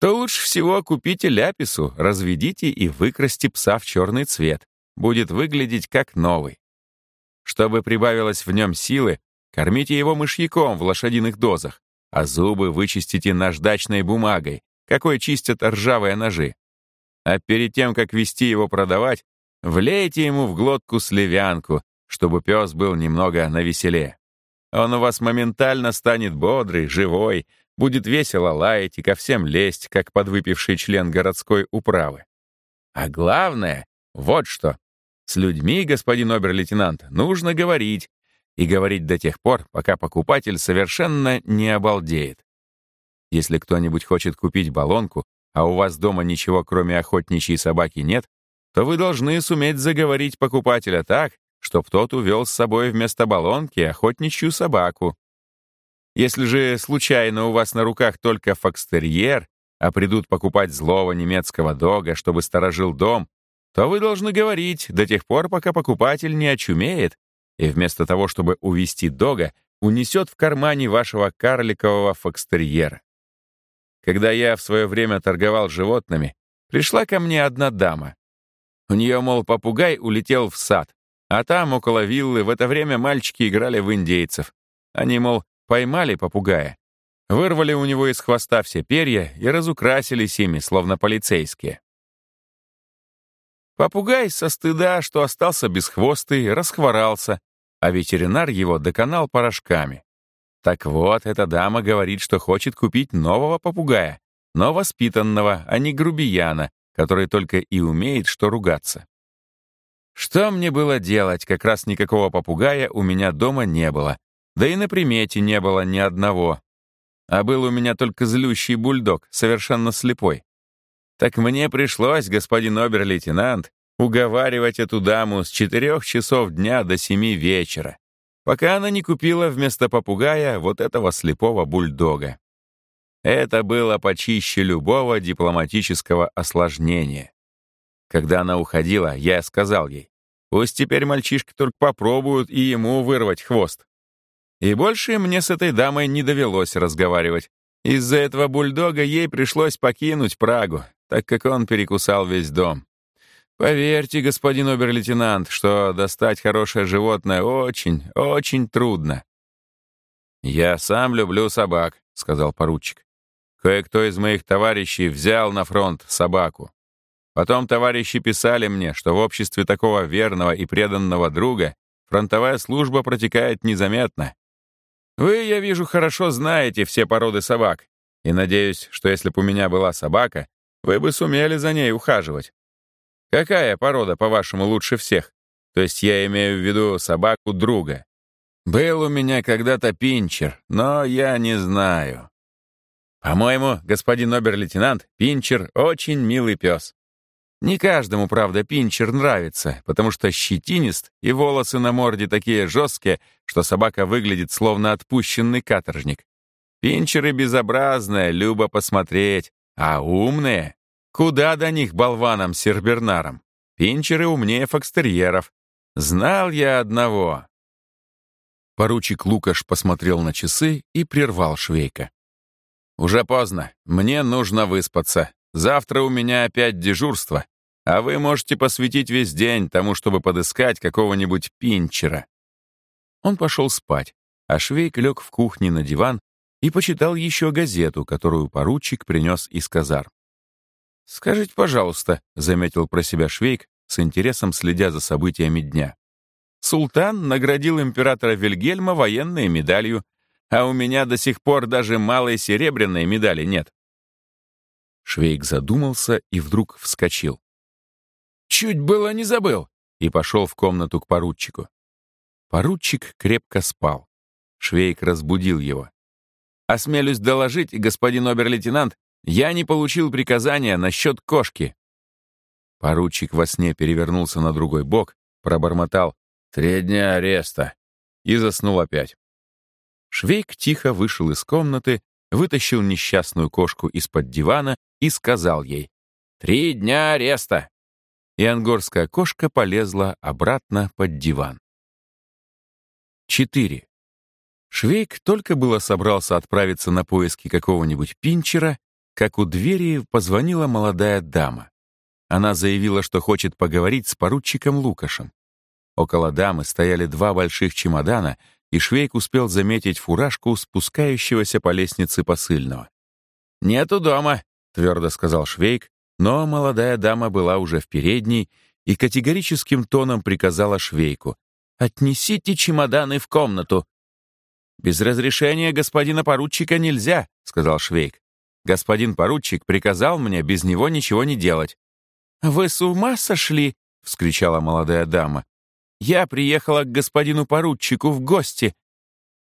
то лучше всего купите ляпису, разведите и выкрасьте пса в черный цвет. Будет выглядеть как новый. Чтобы прибавилось в нем силы, кормите его мышьяком в лошадиных дозах, а зубы вычистите наждачной бумагой, какой чистят ржавые ножи. А перед тем, как вести его продавать, Влейте ему в глотку сливянку, чтобы пес был немного навеселе. Он у вас моментально станет бодрый, живой, будет весело лаять и ко всем лезть, как подвыпивший член городской управы. А главное, вот что. С людьми, господин обер-лейтенант, нужно говорить. И говорить до тех пор, пока покупатель совершенно не обалдеет. Если кто-нибудь хочет купить баллонку, а у вас дома ничего, кроме охотничьей собаки, нет, то вы должны суметь заговорить покупателя так, чтоб тот увел с собой вместо баллонки охотничью собаку. Если же случайно у вас на руках только фокстерьер, а придут покупать злого немецкого дога, чтобы сторожил дом, то вы должны говорить до тех пор, пока покупатель не очумеет, и вместо того, чтобы увести дога, унесет в кармане вашего карликового фокстерьера. Когда я в свое время торговал животными, пришла ко мне одна дама. У нее, мол, попугай улетел в сад, а там, около виллы, в это время мальчики играли в индейцев. Они, мол, поймали попугая, вырвали у него из хвоста все перья и разукрасились ими, словно полицейские. Попугай со стыда, что остался без хвосты, расхворался, а ветеринар его доконал порошками. Так вот, эта дама говорит, что хочет купить нового попугая, но воспитанного, а не грубияна, который только и умеет что ругаться. Что мне было делать, как раз никакого попугая у меня дома не было, да и на примете не было ни одного. а был у меня только злющий бульдог, совершенно слепой. Так мне пришлось, господин обер-лейтенант, уговаривать эту даму с четырех часов дня до семи вечера, пока она не купила вместо попугая вот этого слепого бульдога. Это было почище любого дипломатического осложнения. Когда она уходила, я сказал ей, пусть теперь мальчишки только попробуют и ему вырвать хвост. И больше мне с этой дамой не довелось разговаривать. Из-за этого бульдога ей пришлось покинуть Прагу, так как он перекусал весь дом. Поверьте, господин обер-лейтенант, что достать хорошее животное очень, очень трудно. «Я сам люблю собак», — сказал поручик. «Кое-кто из моих товарищей взял на фронт собаку. Потом товарищи писали мне, что в обществе такого верного и преданного друга фронтовая служба протекает незаметно. Вы, я вижу, хорошо знаете все породы собак, и надеюсь, что если бы у меня была собака, вы бы сумели за ней ухаживать. Какая порода, по-вашему, лучше всех? То есть я имею в виду собаку друга. Был у меня когда-то пинчер, но я не знаю. По-моему, господин обер-лейтенант, пинчер — очень милый пес. Не каждому, правда, пинчер нравится, потому что щетинист, и волосы на морде такие жесткие, что собака выглядит словно отпущенный каторжник. Пинчеры безобразные, любо посмотреть, а умные Куда до них болванам сербернарам? Пинчеры умнее фокстерьеров. Знал я одного. Поручик Лукаш посмотрел на часы и прервал Швейка. «Уже поздно. Мне нужно выспаться. Завтра у меня опять дежурство, а вы можете посвятить весь день тому, чтобы подыскать какого-нибудь пинчера». Он пошел спать, а Швейк лег в кухне на диван и почитал еще газету, которую поручик принес из казарм. «Скажите, пожалуйста», — заметил про себя Швейк, с интересом следя за событиями дня. «Султан наградил императора Вильгельма военной медалью, а у меня до сих пор даже малой серебряной медали нет». Швейк задумался и вдруг вскочил. «Чуть было не забыл!» и пошел в комнату к поручику. Поручик крепко спал. Швейк разбудил его. «Осмелюсь доложить, господин обер-лейтенант, я не получил приказания насчет кошки. Поручик во сне перевернулся на другой бок, пробормотал «Три дня ареста» и заснул опять. Швейк тихо вышел из комнаты, вытащил несчастную кошку из-под дивана и сказал ей «Три дня ареста!» И ангорская кошка полезла обратно под диван. 4. Швейк только было собрался отправиться на поиски какого-нибудь пинчера, как у двери позвонила молодая дама. Она заявила, что хочет поговорить с поручиком Лукашем. Около дамы стояли два больших чемодана, и Швейк успел заметить фуражку спускающегося по лестнице посыльного. «Нету дома», — твердо сказал Швейк, но молодая дама была уже в передней и категорическим тоном приказала Швейку «Отнесите чемоданы в комнату». «Без разрешения господина поручика нельзя», — сказал Швейк. Господин поручик приказал мне без него ничего не делать. «Вы с ума сошли?» — вскричала молодая дама. «Я приехала к господину поручику в гости».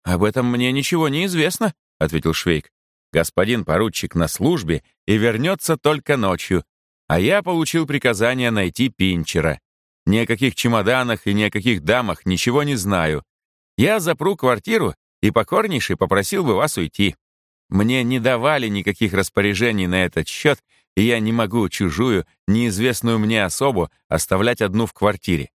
«Об этом мне ничего не известно», — ответил Швейк. «Господин поручик на службе и вернется только ночью, а я получил приказание найти Пинчера. Ни о каких чемоданах и ни о каких дамах ничего не знаю. Я запру квартиру и покорнейший попросил бы вас уйти. Мне не давали никаких распоряжений на этот счет, и я не могу чужую, неизвестную мне особу оставлять одну в квартире.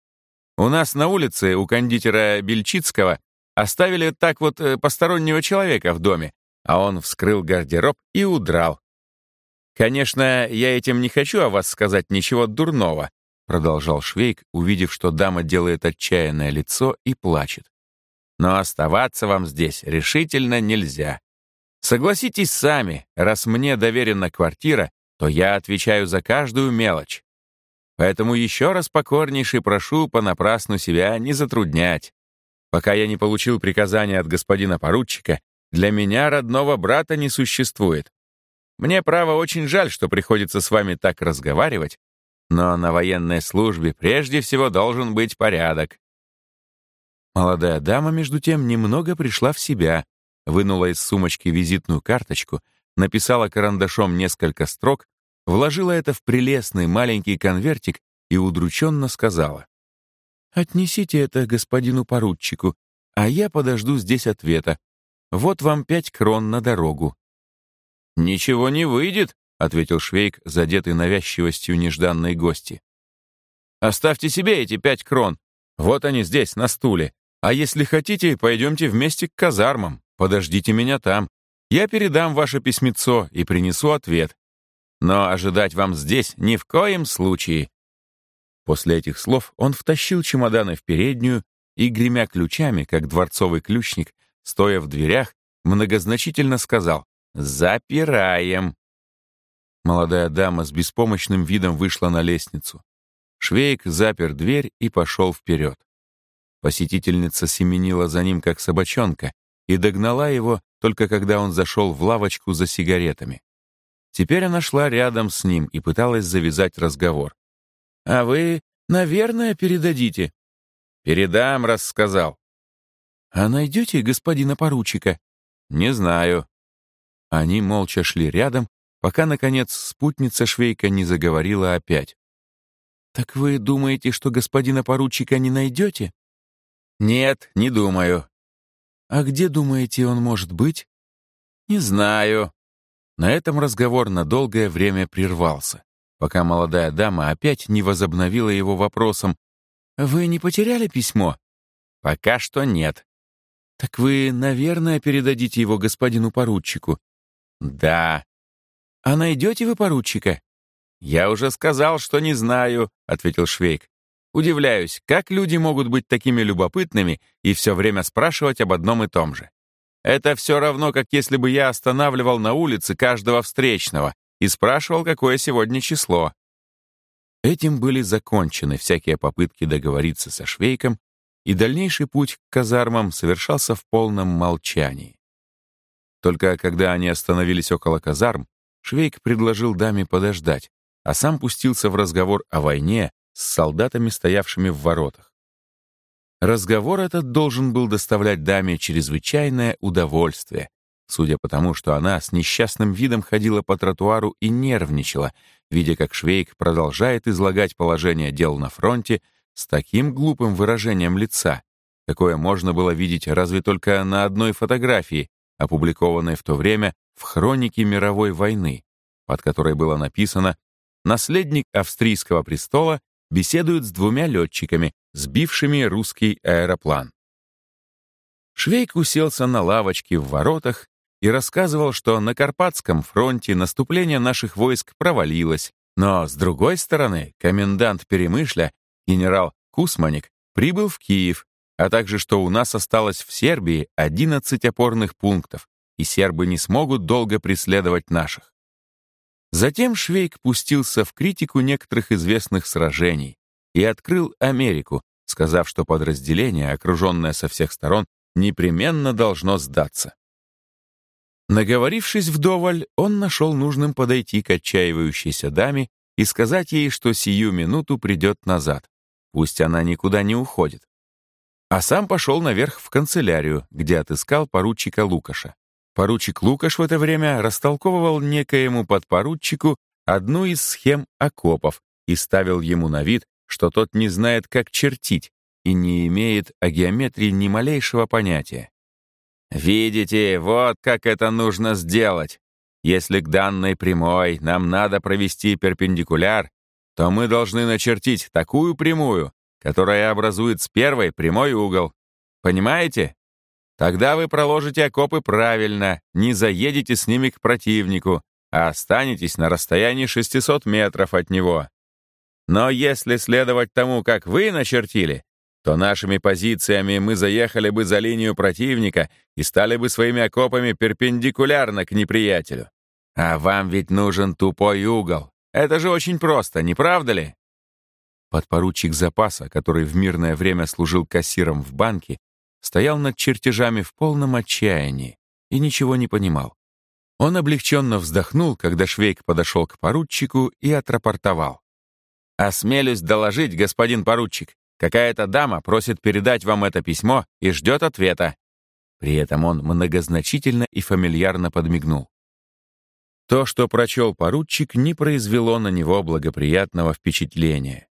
У нас на улице у кондитера Бельчицкого оставили так вот э, постороннего человека в доме, а он вскрыл гардероб и удрал. «Конечно, я этим не хочу о вас сказать ничего дурного», продолжал Швейк, увидев, что дама делает отчаянное лицо и плачет. «Но оставаться вам здесь решительно нельзя. Согласитесь сами, раз мне доверена квартира, то я отвечаю за каждую мелочь. Поэтому еще раз покорнейше прошу понапрасну себя не затруднять. Пока я не получил приказания от господина поручика, для меня родного брата не существует. Мне, право, очень жаль, что приходится с вами так разговаривать, но на военной службе прежде всего должен быть порядок. Молодая дама, между тем, немного пришла в себя, вынула из сумочки визитную карточку, написала карандашом несколько строк, вложила это в прелестный маленький конвертик и удрученно сказала. «Отнесите это господину поручику, а я подожду здесь ответа. Вот вам пять крон на дорогу». «Ничего не выйдет», — ответил Швейк, задетый навязчивостью нежданной гости. «Оставьте себе эти пять крон. Вот они здесь, на стуле. А если хотите, пойдемте вместе к казармам. Подождите меня там. Я передам ваше письмецо и принесу ответ. Но ожидать вам здесь ни в коем случае». После этих слов он втащил чемоданы в переднюю и, гремя ключами, как дворцовый ключник, стоя в дверях, многозначительно сказал «Запираем». Молодая дама с беспомощным видом вышла на лестницу. Швейк запер дверь и пошел вперед. Посетительница семенила за ним, как собачонка, и догнала его только когда он зашел в лавочку за сигаретами. Теперь она шла рядом с ним и пыталась завязать разговор. «А вы, наверное, передадите?» «Передам», — рассказал. «А найдете господина поручика?» «Не знаю». Они молча шли рядом, пока, наконец, спутница Швейка не заговорила опять. «Так вы думаете, что господина поручика не найдете?» «Нет, не думаю». «А где, думаете, он может быть?» «Не знаю». На этом разговор на долгое время прервался, пока молодая дама опять не возобновила его вопросом «Вы не потеряли письмо?» «Пока что нет». «Так вы, наверное, передадите его господину поручику?» «Да». «А найдете вы поручика?» «Я уже сказал, что не знаю», — ответил Швейк. «Удивляюсь, как люди могут быть такими любопытными и все время спрашивать об одном и том же. Это все равно, как если бы я останавливал на улице каждого встречного и спрашивал, какое сегодня число». Этим были закончены всякие попытки договориться со Швейком, и дальнейший путь к казармам совершался в полном молчании. Только когда они остановились около казарм, Швейк предложил даме подождать, а сам пустился в разговор о войне с солдатами, стоявшими в воротах. Разговор этот должен был доставлять даме чрезвычайное удовольствие, судя по тому, что она с несчастным видом ходила по тротуару и нервничала, видя, как Швейк продолжает излагать положение дел на фронте с таким глупым выражением лица, какое можно было видеть разве только на одной фотографии, опубликованной в то время в хронике мировой войны, под которой было написано наследник австрийского престола беседует с двумя летчиками, сбившими русский аэроплан. Швейк уселся на лавочке в воротах и рассказывал, что на Карпатском фронте наступление наших войск провалилось, но, с другой стороны, комендант Перемышля, генерал Кусманик, прибыл в Киев, а также что у нас осталось в Сербии 11 опорных пунктов, и сербы не смогут долго преследовать наших. Затем Швейк пустился в критику некоторых известных сражений и открыл Америку, сказав, что подразделение, окруженное со всех сторон, непременно должно сдаться. Наговорившись вдоволь, он нашел нужным подойти к отчаивающейся даме и сказать ей, что сию минуту придет назад. Пусть она никуда не уходит. А сам пошел наверх в канцелярию, где отыскал поручика Лукаша. Поручик Лукаш в это время растолковывал некоему подпоручику одну из схем окопов и ставил ему на вид, что тот не знает, как чертить, и не имеет о геометрии ни малейшего понятия. «Видите, вот как это нужно сделать. Если к данной прямой нам надо провести перпендикуляр, то мы должны начертить такую прямую, которая образует с первой прямой угол. Понимаете? Тогда вы проложите окопы правильно, не заедете с ними к противнику, а останетесь на расстоянии 600 метров от него. Но если следовать тому, как вы начертили, то нашими позициями мы заехали бы за линию противника и стали бы своими окопами перпендикулярно к неприятелю. А вам ведь нужен тупой угол. Это же очень просто, не правда ли? Подпоручик запаса, который в мирное время служил кассиром в банке, стоял над чертежами в полном отчаянии и ничего не понимал. Он облегченно вздохнул, когда Швейк подошел к поручику и отрапортовал. «Осмелюсь доложить, господин поручик, какая-то дама просит передать вам это письмо и ждет ответа». При этом он многозначительно и фамильярно подмигнул. То, что прочел поручик, не произвело на него благоприятного впечатления.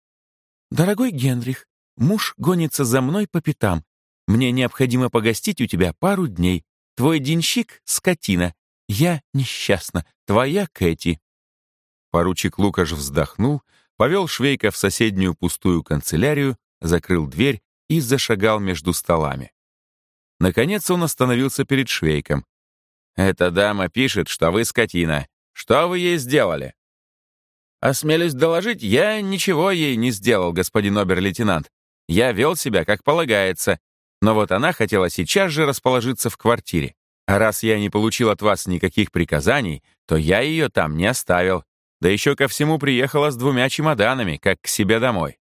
«Дорогой Генрих, муж гонится за мной по пятам. Мне необходимо погостить у тебя пару дней. Твой денщик — скотина. Я несчастна. Твоя Кэти». Поручик Лукаш вздохнул, повел Швейка в соседнюю пустую канцелярию, закрыл дверь и зашагал между столами. Наконец он остановился перед Швейком. «Эта дама пишет, что вы скотина. Что вы ей сделали?» «Осмелюсь доложить, я ничего ей не сделал, господин обер-лейтенант. Я вел себя, как полагается. Но вот она хотела сейчас же расположиться в квартире. А раз я не получил от вас никаких приказаний, то я ее там не оставил. Да еще ко всему приехала с двумя чемоданами, как к себе домой».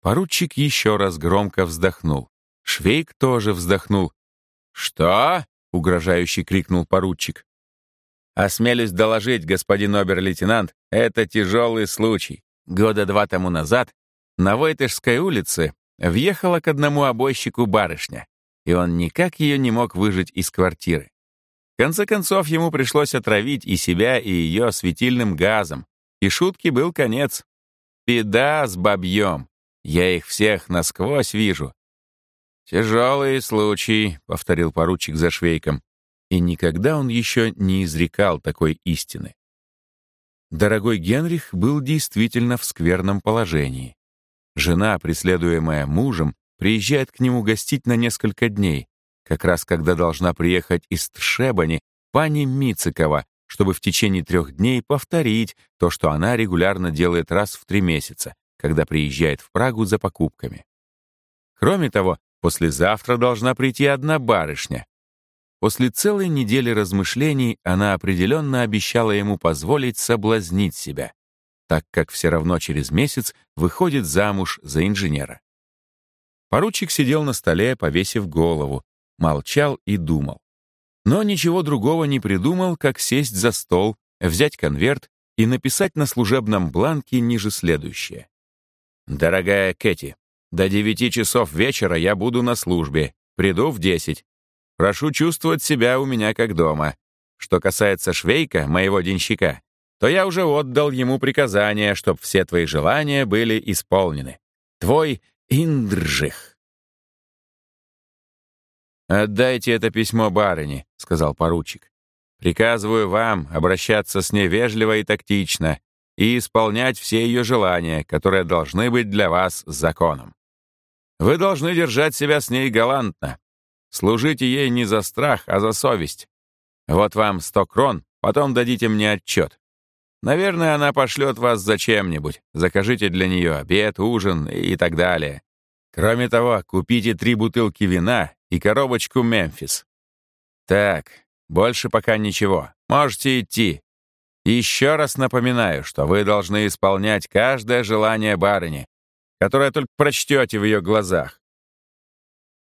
Поручик еще раз громко вздохнул. Швейк тоже вздохнул. «Что?» — угрожающе крикнул поручик. «Осмелюсь доложить, господин обер-лейтенант, это тяжелый случай. Года два тому назад на Войтышской улице въехала к одному обойщику барышня, и он никак ее не мог выжить из квартиры. В конце концов, ему пришлось отравить и себя, и ее светильным газом, и шутки был конец. Беда с бабьем. Я их всех насквозь вижу. «Тяжелый случай», — повторил поручик за швейком. И никогда он еще не изрекал такой истины. Дорогой Генрих был действительно в скверном положении. Жена, преследуемая мужем, приезжает к нему гостить на несколько дней, как раз когда должна приехать из Тшебани пани Мицикова, чтобы в течение трех дней повторить то, что она регулярно делает раз в три месяца, когда приезжает в Прагу за покупками. Кроме того, послезавтра должна прийти одна барышня. После целой недели размышлений она определенно обещала ему позволить соблазнить себя, так как все равно через месяц выходит замуж за инженера. Поручик сидел на столе, повесив голову, молчал и думал. Но ничего другого не придумал, как сесть за стол, взять конверт и написать на служебном бланке ниже следующее. «Дорогая Кэти, до девяти часов вечера я буду на службе. Приду в десять. Прошу чувствовать себя у меня как дома. Что касается Швейка, моего денщика, то я уже отдал ему приказание, чтобы все твои желания были исполнены. Твой Индржих. «Отдайте это письмо барыне», — сказал поручик. «Приказываю вам обращаться с ней вежливо и тактично, и исполнять все ее желания, которые должны быть для вас законом. Вы должны держать себя с ней галантно. Служите ей не за страх, а за совесть. Вот вам сто крон, потом дадите мне отчет. Наверное, она пошлет вас за чем-нибудь. Закажите для нее обед, ужин и так далее. Кроме того, купите три бутылки вина и коробочку «Мемфис». Так, больше пока ничего. Можете идти. Еще раз напоминаю, что вы должны исполнять каждое желание барыни, которое только прочтете в ее глазах.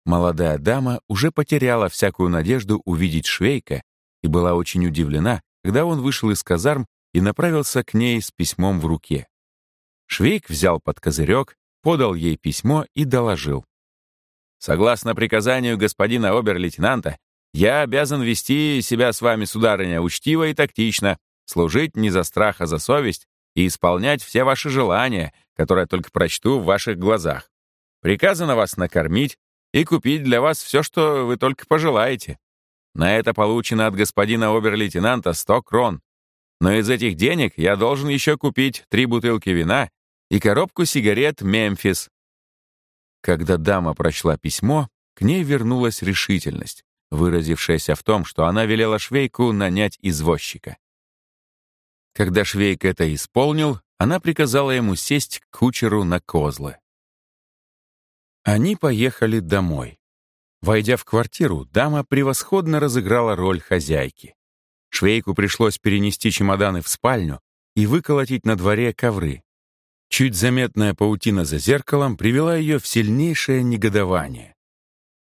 Молодая дама уже потеряла всякую надежду увидеть Швейка и была очень удивлена, когда он вышел из казарм и направился к ней с письмом в руке. Швейк взял под козырек, подал ей письмо и доложил. «Согласно приказанию господина обер-лейтенанта, я обязан вести себя с вами, сударыня, учтиво и тактично, служить не за страх, а за совесть и исполнять все ваши желания, которые только прочту в ваших глазах. Приказано вас накормить и купить для вас все, что вы только пожелаете. На это получено от господина обер-лейтенанта 100 крон. Но из этих денег я должен еще купить три бутылки вина и коробку сигарет «Мемфис». Когда дама прочла письмо, к ней вернулась решительность, выразившаяся в том, что она велела швейку нанять извозчика. Когда Швейк это исполнил, она приказала ему сесть к кучеру на козлы. Они поехали домой. Войдя в квартиру, дама превосходно разыграла роль хозяйки. Швейку пришлось перенести чемоданы в спальню и выколотить на дворе ковры. Чуть заметная паутина за зеркалом привела ее в сильнейшее негодование.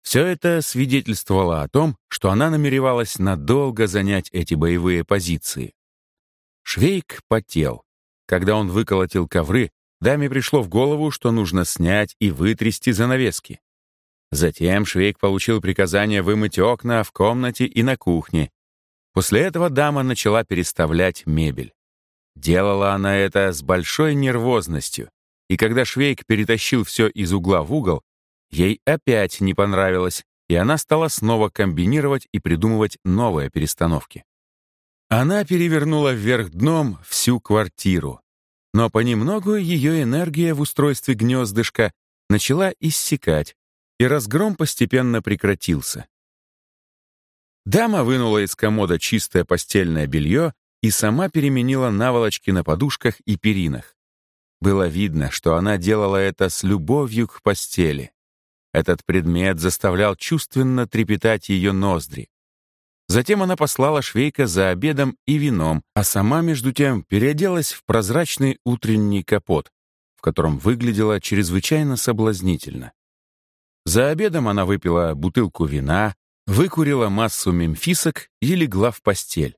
Все это свидетельствовало о том, что она намеревалась надолго занять эти боевые позиции. Швейк потел. Когда он выколотил ковры, даме пришло в голову, что нужно снять и вытрясти занавески. Затем Швейк получил приказание вымыть окна в комнате и на кухне. После этого дама начала переставлять мебель. Делала она это с большой нервозностью, и когда Швейк перетащил все из угла в угол, ей опять не понравилось, и она стала снова комбинировать и придумывать новые перестановки. Она перевернула вверх дном всю квартиру, но понемногу ее энергия в устройстве гнездышка начала иссякать, и разгром постепенно прекратился. Дама вынула из комода чистое постельное белье и сама переменила наволочки на подушках и перинах. Было видно, что она делала это с любовью к постели. Этот предмет заставлял чувственно трепетать ее ноздри. Затем она послала швейка за обедом и вином, а сама, между тем, переоделась в прозрачный утренний капот, в котором выглядела чрезвычайно соблазнительно. За обедом она выпила бутылку вина, выкурила массу мемфисок и легла в постель.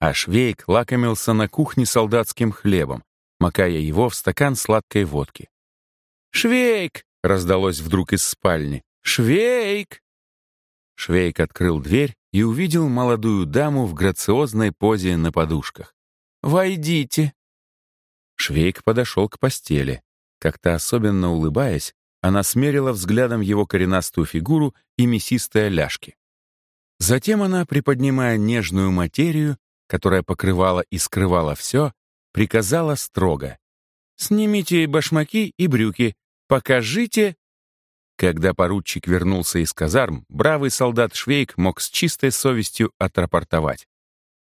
А Швейк лакомился на кухне солдатским хлебом, макая его в стакан сладкой водки. «Швейк!» — раздалось вдруг из спальни. «Швейк!» Швейк открыл дверь и увидел молодую даму в грациозной позе на подушках. «Войдите!» Швейк подошел к постели. Как-то особенно улыбаясь, она смерила взглядом его коренастую фигуру и мясистые ляжки. Затем она, приподнимая нежную материю, которая покрывала и скрывала все, приказала строго. «Снимите башмаки и брюки, покажите...» Когда поручик вернулся из казарм, бравый солдат Швейк мог с чистой совестью отрапортовать.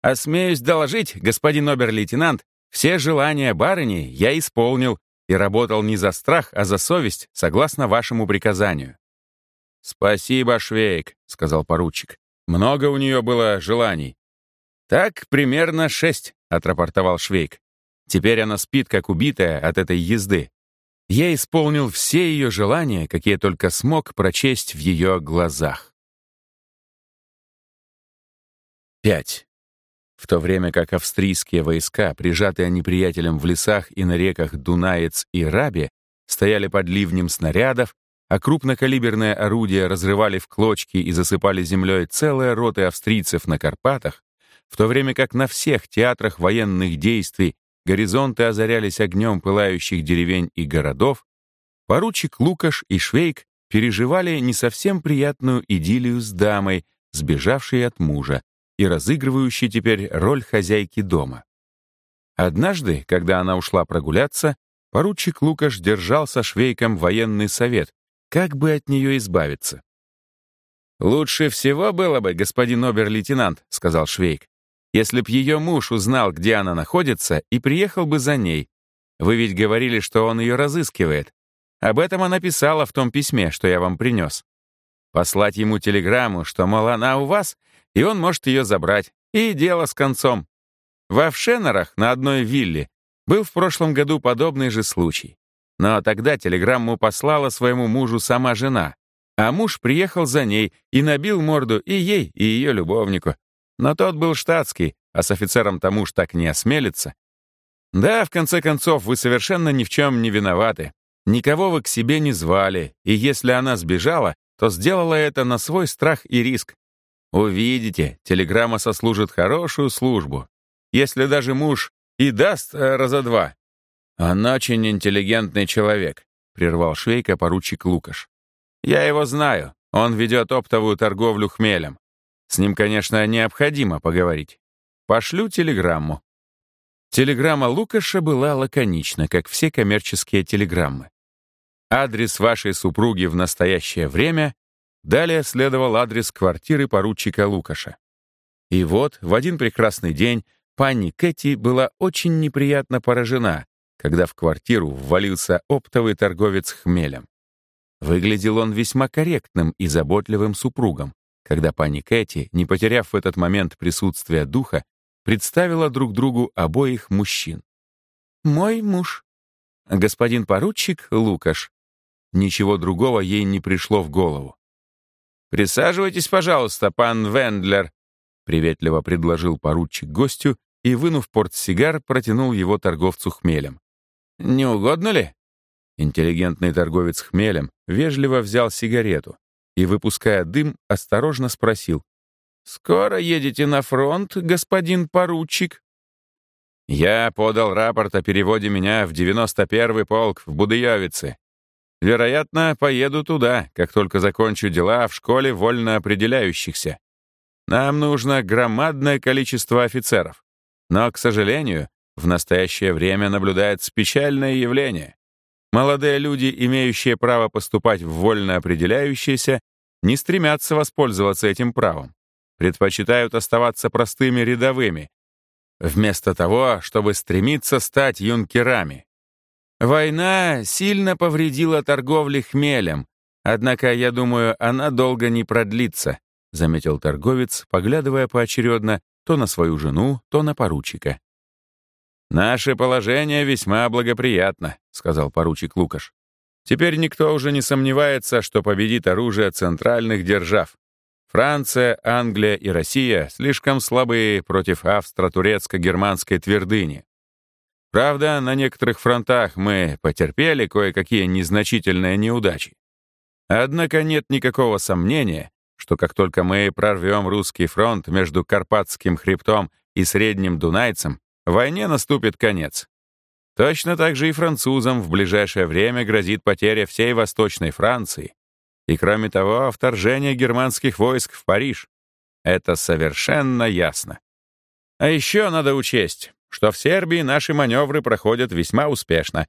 «Осмеюсь доложить, господин обер-лейтенант, все желания барыни я исполнил и работал не за страх, а за совесть, согласно вашему приказанию». «Спасибо, Швейк», — сказал поручик. «Много у нее было желаний». «Так, примерно шесть», — отрапортовал Швейк. «Теперь она спит, как убитая от этой езды. Я исполнил все ее желания, какие только смог прочесть в ее глазах. 5. В то время как австрийские войска, прижатые неприятелем в лесах и на реках Дунаец и Раби, стояли под ливнем снарядов, а крупнокалиберные орудия разрывали в клочки и засыпали землей целые роты австрийцев на Карпатах, в то время как на всех театрах военных действий горизонты озарялись огнем пылающих деревень и городов, поручик Лукаш и Швейк переживали не совсем приятную идиллию с дамой, сбежавшей от мужа и разыгрывающей теперь роль хозяйки дома. Однажды, когда она ушла прогуляться, поручик Лукаш держал со Швейком военный совет, как бы от нее избавиться. «Лучше всего было бы, господин обер-лейтенант», — сказал Швейк, если б ее муж узнал, где она находится, и приехал бы за ней. Вы ведь говорили, что он ее разыскивает. Об этом она писала в том письме, что я вам принес. Послать ему телеграмму, что, мол, она у вас, и он может ее забрать. И дело с концом. В Авшенерах на одной вилле был в прошлом году подобный же случай. Но тогда телеграмму послала своему мужу сама жена, а муж приехал за ней и набил морду и ей, и ее любовнику. Но тот был штатский, а с офицером тому ж так не осмелится. Да, в конце концов, вы совершенно ни в чем не виноваты. Никого вы к себе не звали, и если она сбежала, то сделала это на свой страх и риск. Увидите, телеграмма сослужит хорошую службу. Если даже муж и даст э, раза два. Он очень интеллигентный человек, прервал Швейка поручик Лукаш. Я его знаю. Он ведет оптовую торговлю хмелем. С ним, конечно, необходимо поговорить. Пошлю телеграмму. Телеграмма Лукаша была лаконична, как все коммерческие телеграммы. Адрес вашей супруги в настоящее время, далее следовал адрес квартиры поручика Лукаша. И вот, в один прекрасный день, пани Кэти была очень неприятно поражена, когда в квартиру ввалился оптовый торговец хмелем. Выглядел он весьма корректным и заботливым супругом, когда пани Кэти, не потеряв в этот момент присутствия духа, представила друг другу обоих мужчин. «Мой муж. Господин поручик Лукаш». Ничего другого ей не пришло в голову. «Присаживайтесь, пожалуйста, пан Вендлер», — приветливо предложил поручик гостю и, вынув портсигар, протянул его торговцу хмелем. «Не угодно ли?» Интеллигентный торговец хмелем вежливо взял сигарету, и, выпуская дым, осторожно спросил. «Скоро едете на фронт, господин поручик?» «Я подал рапорт о переводе меня в 91-й полк в Будыевице. Вероятно, поеду туда, как только закончу дела в школе вольно определяющихся. Нам нужно громадное количество офицеров. Но, к сожалению, в настоящее время наблюдается печальное явление. Молодые люди, имеющие право поступать в вольно определяющиеся, не стремятся воспользоваться этим правом. Предпочитают оставаться простыми рядовыми, вместо того, чтобы стремиться стать юнкерами. Война сильно повредила торговле хмелем, однако, я думаю, она долго не продлится, заметил торговец, поглядывая поочередно то на свою жену, то на поручика. «Наше положение весьма благоприятно», — сказал поручик Лукаш. «Теперь никто уже не сомневается, что победит оружие центральных держав. Франция, Англия и Россия слишком слабые против австро-турецко-германской твердыни. Правда, на некоторых фронтах мы потерпели кое-какие незначительные неудачи. Однако нет никакого сомнения, что как только мы прорвем русский фронт между Карпатским хребтом и Средним Дунайцем, Войне наступит конец. Точно так же и французам в ближайшее время грозит потеря всей Восточной Франции. И кроме того, вторжение германских войск в Париж. Это совершенно ясно. А еще надо учесть, что в Сербии наши маневры проходят весьма успешно.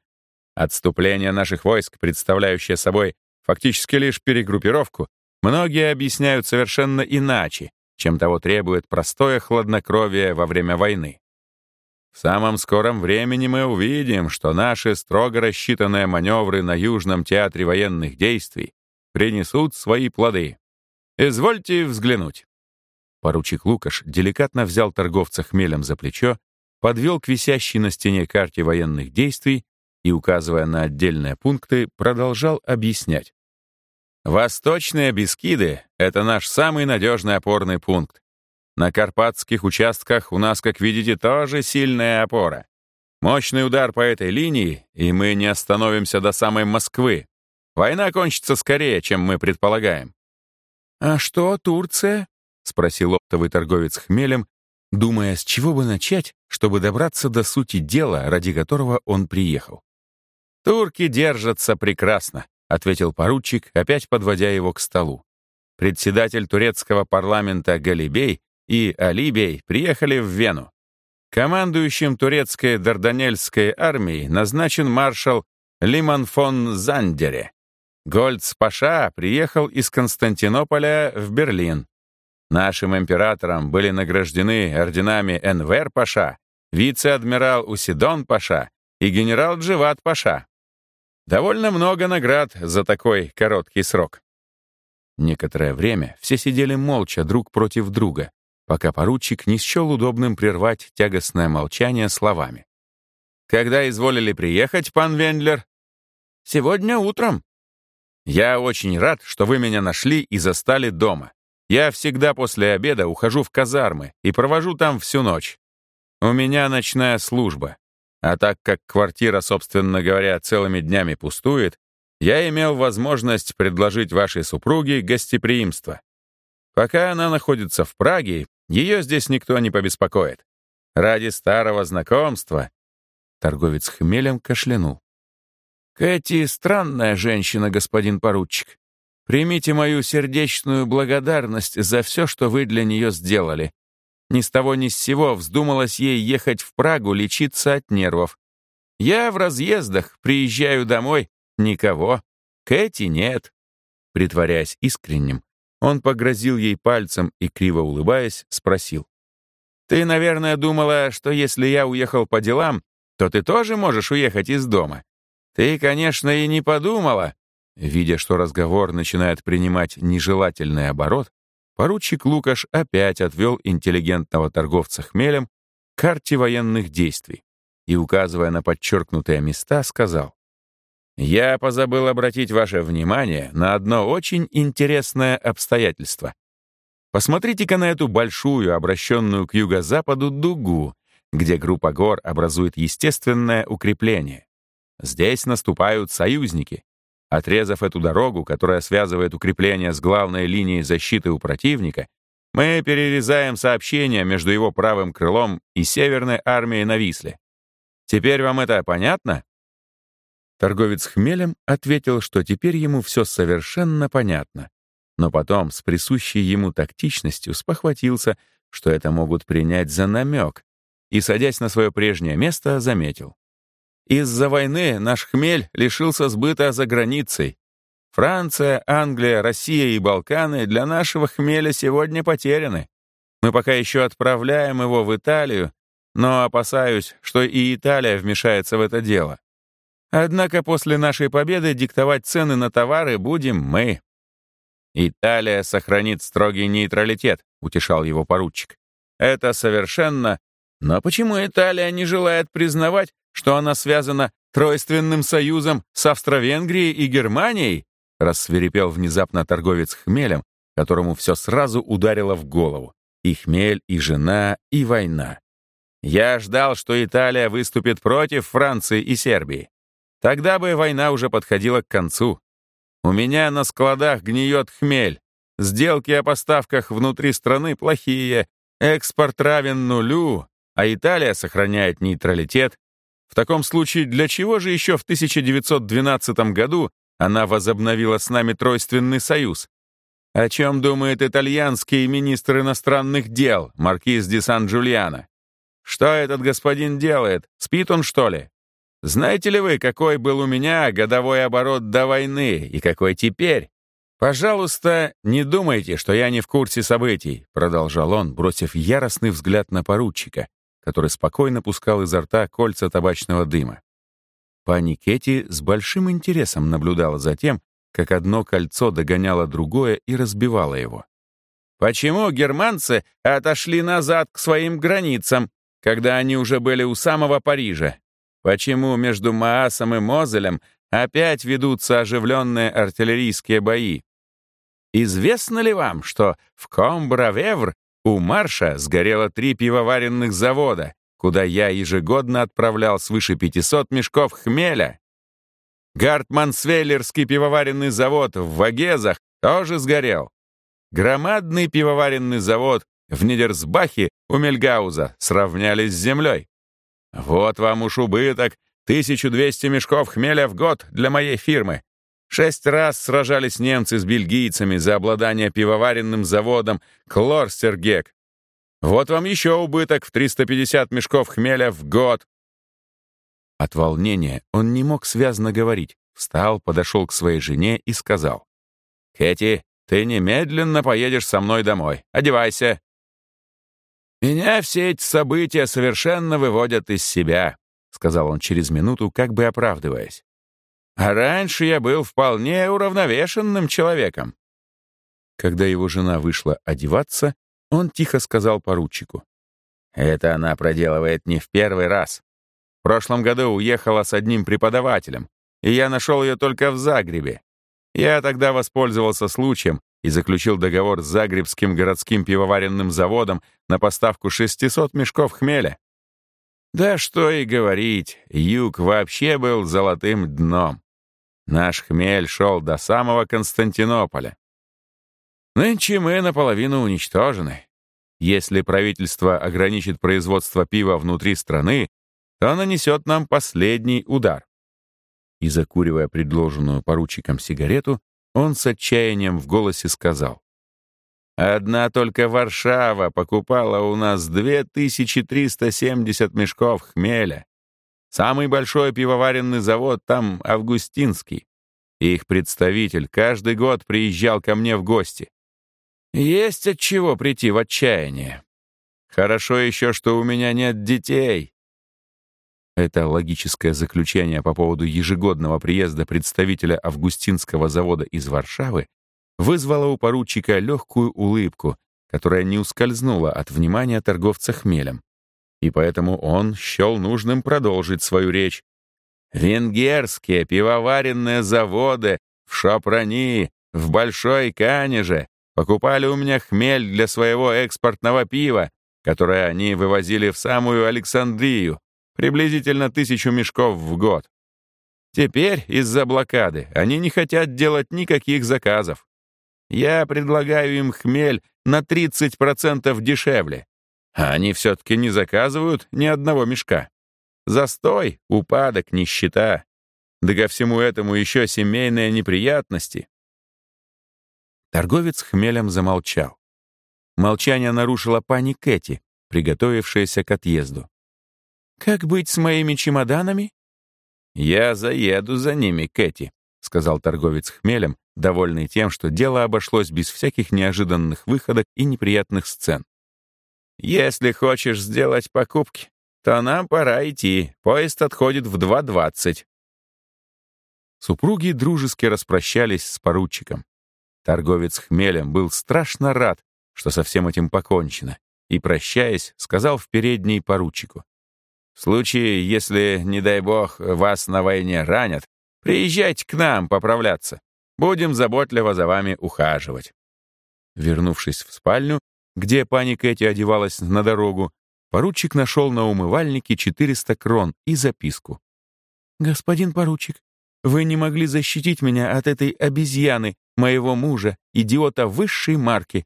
Отступление наших войск, представляющее собой фактически лишь перегруппировку, многие объясняют совершенно иначе, чем того требует простое хладнокровие во время войны. В самом скором времени мы увидим, что наши строго рассчитанные маневры на Южном театре военных действий принесут свои плоды. Извольте взглянуть. Поручик Лукаш деликатно взял торговца хмелем за плечо, подвел к висящей на стене карте военных действий и, указывая на отдельные пункты, продолжал объяснять. Восточные Бескиды — это наш самый надежный опорный пункт. На карпатских участках у нас, как видите, тоже сильная опора. Мощный удар по этой линии, и мы не остановимся до самой Москвы. Война кончится скорее, чем мы предполагаем. «А что, Турция?» — спросил оптовый торговец хмелем, думая, с чего бы начать, чтобы добраться до сути дела, ради которого он приехал. «Турки держатся прекрасно», — ответил поручик, опять подводя его к столу. Председатель турецкого парламента Галибей и Алибей приехали в Вену. Командующим турецкой Дарданельской армией назначен маршал Лиман фон Зандере. Гольц-паша приехал из Константинополя в Берлин. Нашим императором были награждены орденами Энвер-паша, вице-адмирал Усидон-паша и генерал Дживат-паша. Довольно много наград за такой короткий срок. Некоторое время все сидели молча друг против друга, пока поручик не счел удобным прервать тягостное молчание словами. «Когда изволили приехать, пан Вендлер?» «Сегодня утром». «Я очень рад, что вы меня нашли и застали дома. Я всегда после обеда ухожу в казармы и провожу там всю ночь. У меня ночная служба. А так как квартира, собственно говоря, целыми днями пустует, я имел возможность предложить вашей супруге гостеприимство. Пока она находится в Праге, ее здесь никто не побеспокоит. Ради старого знакомства...» Торговец хмелем кашлянул. «Кэти — странная женщина, господин поручик. Примите мою сердечную благодарность за все, что вы для нее сделали. Ни с того ни с сего вздумалось ей ехать в Прагу лечиться от нервов. Я в разъездах, приезжаю домой, никого. Кэти нет». Притворяясь искренним, он погрозил ей пальцем и, криво улыбаясь, спросил. «Ты, наверное, думала, что если я уехал по делам, то ты тоже можешь уехать из дома? Ты, конечно, и не подумала». Видя, что разговор начинает принимать нежелательный оборот, поручик Лукаш опять отвел интеллигентного торговца хмелем к карте военных действий и, указывая на подчеркнутые места, сказал, я позабыл обратить ваше внимание на одно очень интересное обстоятельство. Посмотрите-ка на эту большую, обращенную к юго-западу дугу, где группа гор образует естественное укрепление. Здесь наступают союзники. Отрезав эту дорогу, которая связывает укрепление с главной линией защиты у противника, мы перерезаем сообщение между его правым крылом и Северной армией на Висле. Теперь вам это понятно? Торговец хмелем ответил, что теперь ему все совершенно понятно. Но потом, с присущей ему тактичностью, спохватился, что это могут принять за намек, и, садясь на свое прежнее место, заметил. Из-за войны наш хмель лишился сбыта за границей. Франция, Англия, Россия и Балканы для нашего хмеля сегодня потеряны. Мы пока еще отправляем его в Италию, но опасаюсь, что и Италия вмешается в это дело. Однако после нашей победы диктовать цены на товары будем мы. Италия сохранит строгий нейтралитет, утешал его поручик. Это совершенно... Но почему Италия не желает признавать, что она связана тройственным союзом с Австро-Венгрией и Германией? Рассверепел внезапно торговец хмелем, которому все сразу ударило в голову. И хмель, и жена, и война. Я ждал, что Италия выступит против Франции и Сербии. Тогда бы война уже подходила к концу. У меня на складах гниет хмель. Сделки о поставках внутри страны плохие, экспорт равен нулю, а Италия сохраняет нейтралитет. В таком случае для чего же еще в 1912 году она возобновила с нами тройственный союз? О чем думает итальянский министр иностранных дел, маркиз де Сан-Джульяно? Что этот господин делает? Спит он, что ли? Знаете ли вы, какой был у меня годовой оборот до войны и какой теперь? Пожалуйста, не думайте, что я не в курсе событий, продолжал он, бросив яростный взгляд на поручика, который спокойно пускал изо рта кольца табачного дыма. Пани Кетти с большим интересом наблюдала за тем, как одно кольцо догоняло другое и разбивало его. Почему германцы отошли назад к своим границам, когда они уже были у самого Парижа? Почему между Маасом и Мозелем опять ведутся оживленные артиллерийские бои? Известно ли вам, что в Комбравевр у Марша сгорело три пивоваренных завода, куда я ежегодно отправлял свыше 500 мешков хмеля? Гартмансвейлерский пивоваренный завод в Вагезах тоже сгорел. Громадный пивоваренный завод в Нидерсбахе у Мельгауза сравнялись с землей. Вот вам уж убыток, 1200 мешков хмеля в год для моей фирмы. Шесть раз сражались немцы с бельгийцами за обладание пивоваренным заводом Клорстергек. Вот вам еще убыток в 350 мешков хмеля в год. От волнения он не мог связно говорить. Встал, подошел к своей жене и сказал. «Кэти, ты немедленно поедешь со мной домой. Одевайся. «Меня все эти события совершенно выводят из себя», — сказал он через минуту, как бы оправдываясь. «А раньше я был вполне уравновешенным человеком». Когда его жена вышла одеваться, он тихо сказал поручику. «Это она проделывает не в первый раз. В прошлом году уехала с одним преподавателем, и я нашел ее только в Загребе. Я тогда воспользовался случаем и заключил договор с Загребским городским пивоваренным заводом на поставку 600 мешков хмеля. Да что и говорить, юг вообще был золотым дном. Наш хмель шел до самого Константинополя. Нынче мы наполовину уничтожены. Если правительство ограничит производство пива внутри страны, то нанесет нам последний удар. И закуривая предложенную поручиком сигарету, он с отчаянием в голосе сказал. «Одна только Варшава покупала у нас 2370 мешков хмеля. Самый большой пивоваренный завод там Августинский. Их представитель каждый год приезжал ко мне в гости. Есть от чего прийти в отчаяние. Хорошо еще, что у меня нет детей. Это логическое заключение по поводу ежегодного приезда представителя Августинского завода из Варшавы вызвало у поручика легкую улыбку, которая не ускользнула от внимания торговца хмелем. И поэтому он счел нужным продолжить свою речь. «Венгерские пивоваренные заводы в Шопрани, в Большой Канеже покупали у меня хмель для своего экспортного пива, которое они вывозили в самую Александрию, приблизительно тысячу мешков в год. Теперь из-за блокады они не хотят делать никаких заказов. Я предлагаю им хмель на 30% дешевле. А они все-таки не заказывают ни одного мешка. Застой, упадок, нищета. Да ко всему этому еще семейные неприятности. Торговец хмелем замолчал. Молчание нарушила пани Кэти, приготовившаяся к отъезду. «Как быть с моими чемоданами?» «Я заеду за ними, Кэти», — сказал торговец хмелем, довольный тем, что дело обошлось без всяких неожиданных выходок и неприятных сцен. «Если хочешь сделать покупки, то нам пора идти. Поезд отходит в 2.20». Супруги дружески распрощались с поручиком. Торговец хмелем был страшно рад, что со всем этим покончено, и, прощаясь, сказал в передней поручику. «В случае, если, не дай бог, вас на войне ранят, приезжайте к нам поправляться. Будем заботливо за вами ухаживать». Вернувшись в спальню, где пани Кэти одевалась на дорогу, поручик нашел на умывальнике 400 крон и записку. «Господин поручик, вы не могли защитить меня от этой обезьяны, моего мужа, идиота высшей марки.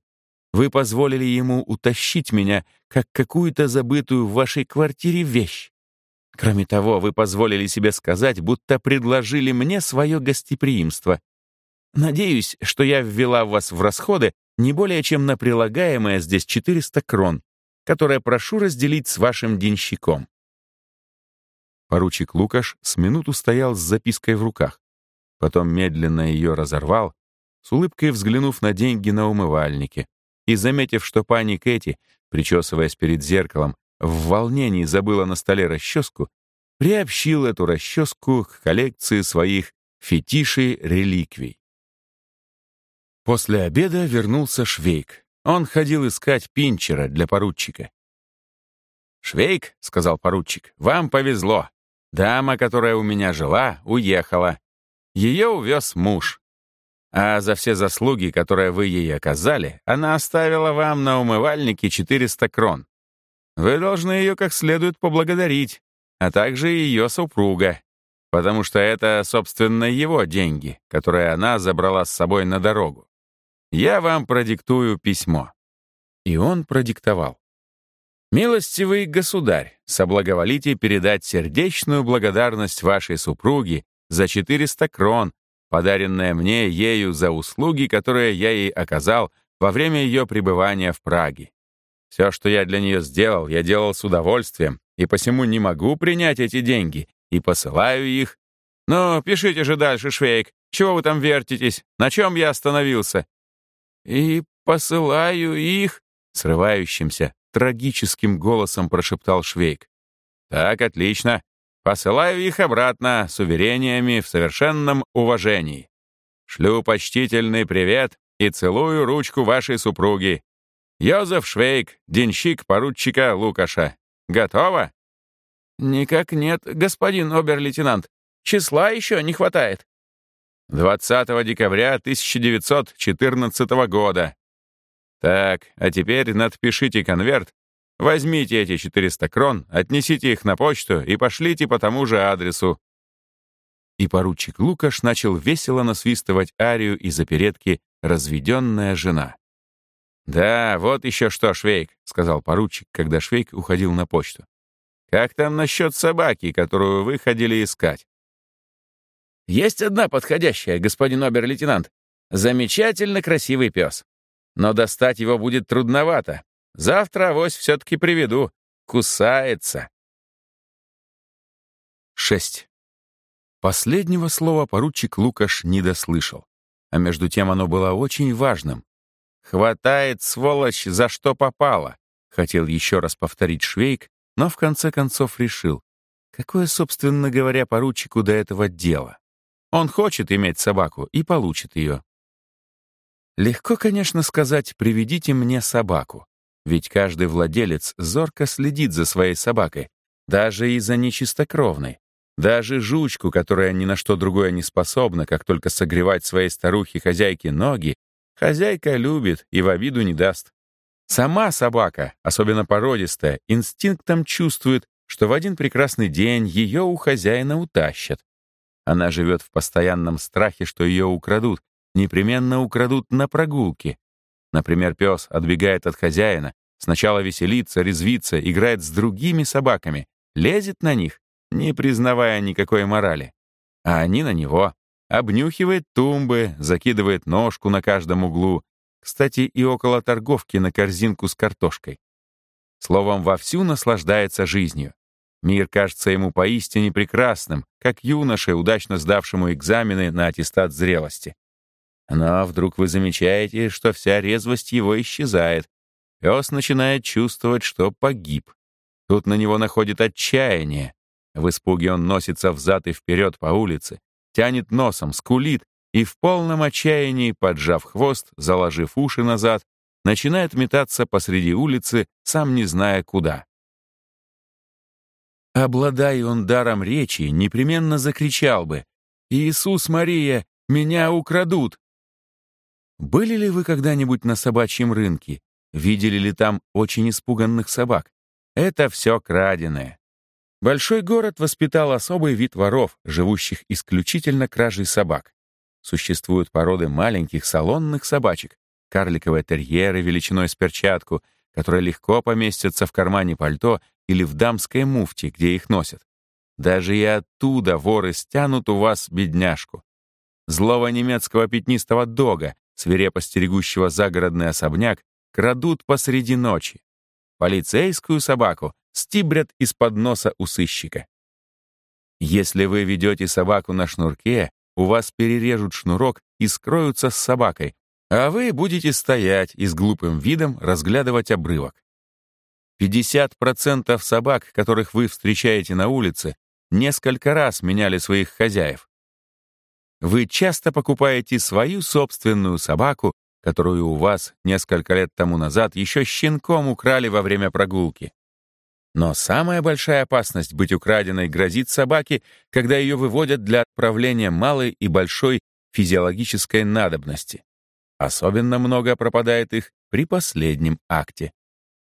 Вы позволили ему утащить меня, как какую-то забытую в вашей квартире вещь. Кроме того, вы позволили себе сказать, будто предложили мне свое гостеприимство. Надеюсь, что я ввела вас в расходы не более чем на прилагаемое здесь 400 крон, которое прошу разделить с вашим денщиком. Поручик Лукаш с минуту стоял с запиской в руках, потом медленно ее разорвал, с улыбкой взглянув на деньги на умывальнике, и, заметив, что пани Кэти, причесываясь перед зеркалом, в волнении забыла на столе расческу, приобщил эту расческу к коллекции своих фетишей-реликвий. После обеда вернулся Швейк. Он ходил искать пинчера для поручика. «Швейк», — сказал поручик, — «вам повезло. Дама, которая у меня жила, уехала. Ее увез муж. А за все заслуги, которые вы ей оказали, она оставила вам на умывальнике 400 крон. Вы должны ее как следует поблагодарить, а также ее супруга, потому что это, собственно, его деньги, которые она забрала с собой на дорогу. Я вам продиктую письмо». И он продиктовал. «Милостивый государь, соблаговолите передать сердечную благодарность вашей супруге за 400 крон, подаренная мне ею за услуги, которые я ей оказал во время ее пребывания в Праге. Все, что я для нее сделал, я делал с удовольствием, и посему не могу принять эти деньги, и посылаю их. Но пишите же дальше, Швейк, чего вы там вертитесь, на чем я остановился? «И посылаю их...» — срывающимся, трагическим голосом прошептал Швейк. «Так, отлично. Посылаю их обратно с уверениями в совершенном уважении. Шлю почтительный привет и целую ручку вашей супруги. Йозеф Швейк, денщик поручика Лукаша. Готово?» «Никак нет, господин обер-лейтенант. Числа еще не хватает». 20 декабря 1914 года. Так, а теперь надпишите конверт, возьмите эти 400 крон, отнесите их на почту и пошлите по тому же адресу. И поручик Лукаш начал весело насвистывать арию из оперетки «Разведенная жена». «Да, вот еще что, Швейк», — сказал поручик, когда Швейк уходил на почту. «Как там насчет собаки, которую вы ходили искать?» Есть одна подходящая, господин обер-лейтенант. Замечательно красивый пес. Но достать его будет трудновато. Завтра авось все-таки приведу. Кусается. 6. Последнего слова поручик Лукаш не дослышал. А между тем оно было очень важным. «Хватает, сволочь, за что попало», — хотел еще раз повторить Швейк, но в конце концов решил. Какое, собственно говоря, поручику до этого дело? Он хочет иметь собаку и получит ее. Легко, конечно, сказать «приведите мне собаку», ведь каждый владелец зорко следит за своей собакой, даже и за нечистокровной. Даже жучку, которая ни на что другое не способна, как только согревать своей старухе-хозяйке ноги, хозяйка любит и в обиду не даст. Сама собака, особенно породистая, инстинктом чувствует, что в один прекрасный день ее у хозяина утащат, Она живет в постоянном страхе, что ее украдут, непременно украдут на прогулке. Например, пес отбегает от хозяина, сначала веселится, резвится, играет с другими собаками, лезет на них, не признавая никакой морали. А они на него. Обнюхивает тумбы, закидывает ножку на каждом углу. Кстати, и около торговки на корзинку с картошкой. Словом, вовсю наслаждается жизнью. Мир кажется ему поистине прекрасным, как юноше, удачно сдавшему экзамены на аттестат зрелости. Но вдруг вы замечаете, что вся резвость его исчезает. Пес начинает чувствовать, что погиб. Тут на него находит отчаяние. В испуге он носится взад и вперед по улице, тянет носом, скулит и в полном отчаянии, поджав хвост, заложив уши назад, начинает метаться посреди улицы, сам не зная куда. Обладая он даром речи, непременно закричал бы «Иисус Мария, меня украдут!» Были ли вы когда-нибудь на собачьем рынке? Видели ли там очень испуганных собак? Это все краденое. Большой город воспитал особый вид воров, живущих исключительно кражей собак. Существуют породы маленьких салонных собачек, карликовые терьеры величиной с перчатку, которые легко поместятся в кармане пальто или в дамской муфте, где их носят. Даже и оттуда воры стянут у вас бедняжку. Злого немецкого пятнистого дога, свирепо стерегущего загородный особняк, крадут посреди ночи. Полицейскую собаку стибрят из-под носа у сыщика. Если вы ведете собаку на шнурке, у вас перережут шнурок и скроются с собакой, а вы будете стоять и с глупым видом разглядывать обрывок. 50% собак, которых вы встречаете на улице, несколько раз меняли своих хозяев. Вы часто покупаете свою собственную собаку, которую у вас несколько лет тому назад еще щенком украли во время прогулки. Но самая большая опасность быть украденной грозит собаке, когда ее выводят для отправления малой и большой физиологической надобности. Особенно много пропадает их при последнем акте.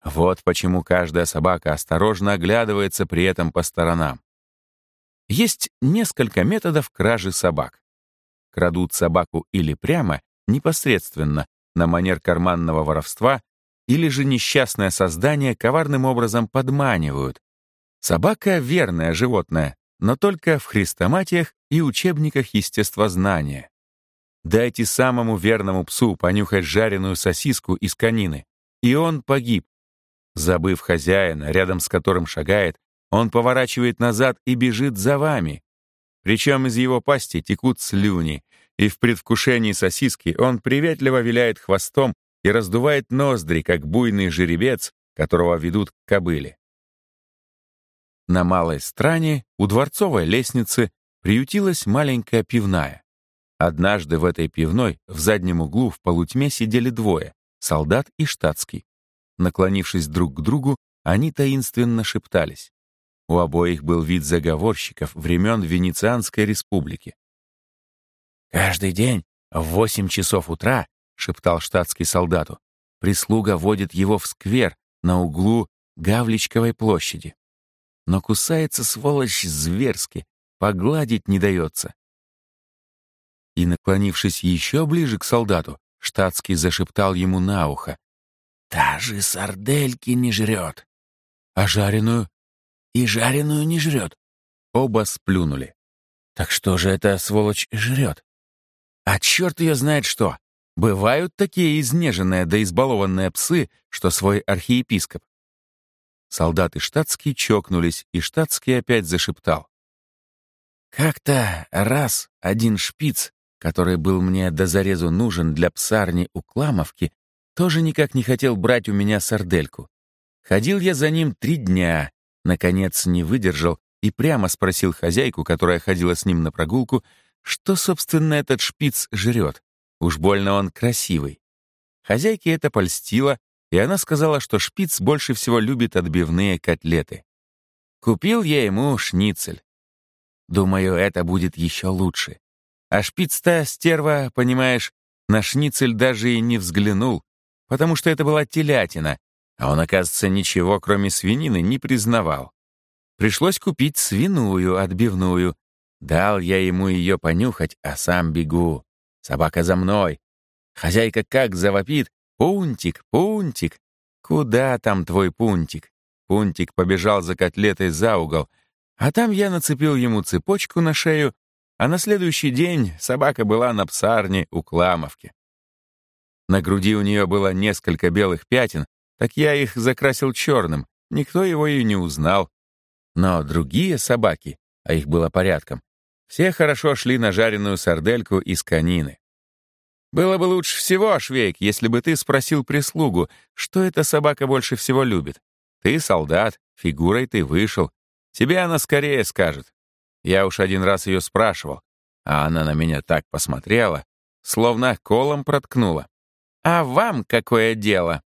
Вот почему каждая собака осторожно оглядывается при этом по сторонам. Есть несколько методов кражи собак. Крадут собаку или прямо, непосредственно, на манер карманного воровства, или же несчастное создание коварным образом подманивают. Собака — верное животное, но только в хрестоматиях и учебниках естествознания. Дайте самому верному псу понюхать жареную сосиску из конины, и он погиб, Забыв хозяина, рядом с которым шагает, он поворачивает назад и бежит за вами. Причем из его пасти текут слюни, и в предвкушении сосиски он приветливо виляет хвостом и раздувает ноздри, как буйный жеребец, которого ведут к кобыле. На малой стране у дворцовой лестницы приютилась маленькая пивная. Однажды в этой пивной в заднем углу в полутьме сидели двое — солдат и штатский. Наклонившись друг к другу, они таинственно шептались. У обоих был вид заговорщиков времен Венецианской республики. «Каждый день в восемь часов утра, — шептал штатский солдату, — прислуга водит его в сквер на углу Гавличковой площади. Но кусается сволочь зверски, погладить не дается. И, наклонившись еще ближе к солдату, штатский зашептал ему на ухо, Даже сардельки не жрет. А жареную? И жареную не жрет. Оба сплюнули. Так что же эта сволочь жрет? А черт ее знает что. Бывают такие изнеженные да избалованные псы, что свой архиепископ. Солдаты штатские чокнулись, и штатский опять зашептал. Как-то раз один шпиц, который был мне до зарезу нужен для псарни у Кламовки, тоже никак не хотел брать у меня сардельку. Ходил я за ним три дня, наконец не выдержал и прямо спросил хозяйку, которая ходила с ним на прогулку, что, собственно, этот шпиц жрет. Уж больно он красивый. Хозяйке это польстило, и она сказала, что шпиц больше всего любит отбивные котлеты. Купил я ему шницель. Думаю, это будет еще лучше. А шпиц-то, стерва, понимаешь, на шницель даже и не взглянул, потому что это была телятина, а он, оказывается, ничего, кроме свинины, не признавал. Пришлось купить свиную отбивную, Дал я ему ее понюхать, а сам бегу. Собака за мной. Хозяйка как завопит. «Пунтик, Пунтик!» «Куда там твой Пунтик?» Пунтик побежал за котлетой за угол, а там я нацепил ему цепочку на шею, а на следующий день собака была на псарне у Кламовки. На груди у нее было несколько белых пятен, так я их закрасил черным, никто его и не узнал. Но другие собаки, а их было порядком, все хорошо шли на жареную сардельку из конины. Было бы лучше всего, Швейк, если бы ты спросил прислугу, что эта собака больше всего любит. Ты солдат, фигурой ты вышел. Тебе она скорее скажет. Я уж один раз ее спрашивал, а она на меня так посмотрела, словно колом проткнула. «А вам какое дело?»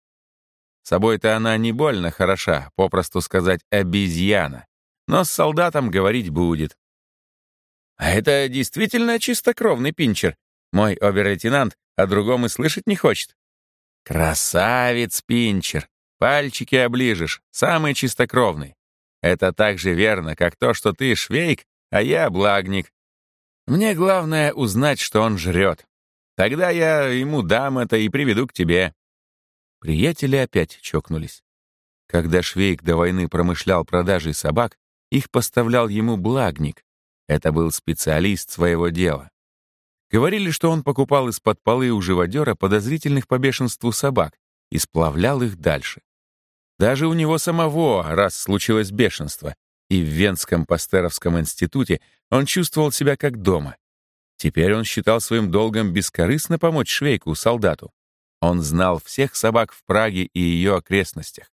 Собой-то она не больно хороша, попросту сказать, обезьяна. Но с солдатом говорить будет. А это действительно чистокровный пинчер. Мой обер-лейтенант о другом и слышать не хочет. Красавец пинчер. Пальчики оближешь, самый чистокровный. Это так же верно, как то, что ты швейк, а я благник. Мне главное узнать, что он жрет. Тогда я ему дам это и приведу к тебе». Приятели опять чокнулись. Когда Швейк до войны промышлял продажей собак, их поставлял ему благник. Это был специалист своего дела. Говорили, что он покупал из-под полы у живодера подозрительных по бешенству собак и сплавлял их дальше. Даже у него самого раз случилось бешенство, и в Венском пастеровском институте он чувствовал себя как дома. Теперь он считал своим долгом бескорыстно помочь швейку, солдату. Он знал всех собак в Праге и ее окрестностях.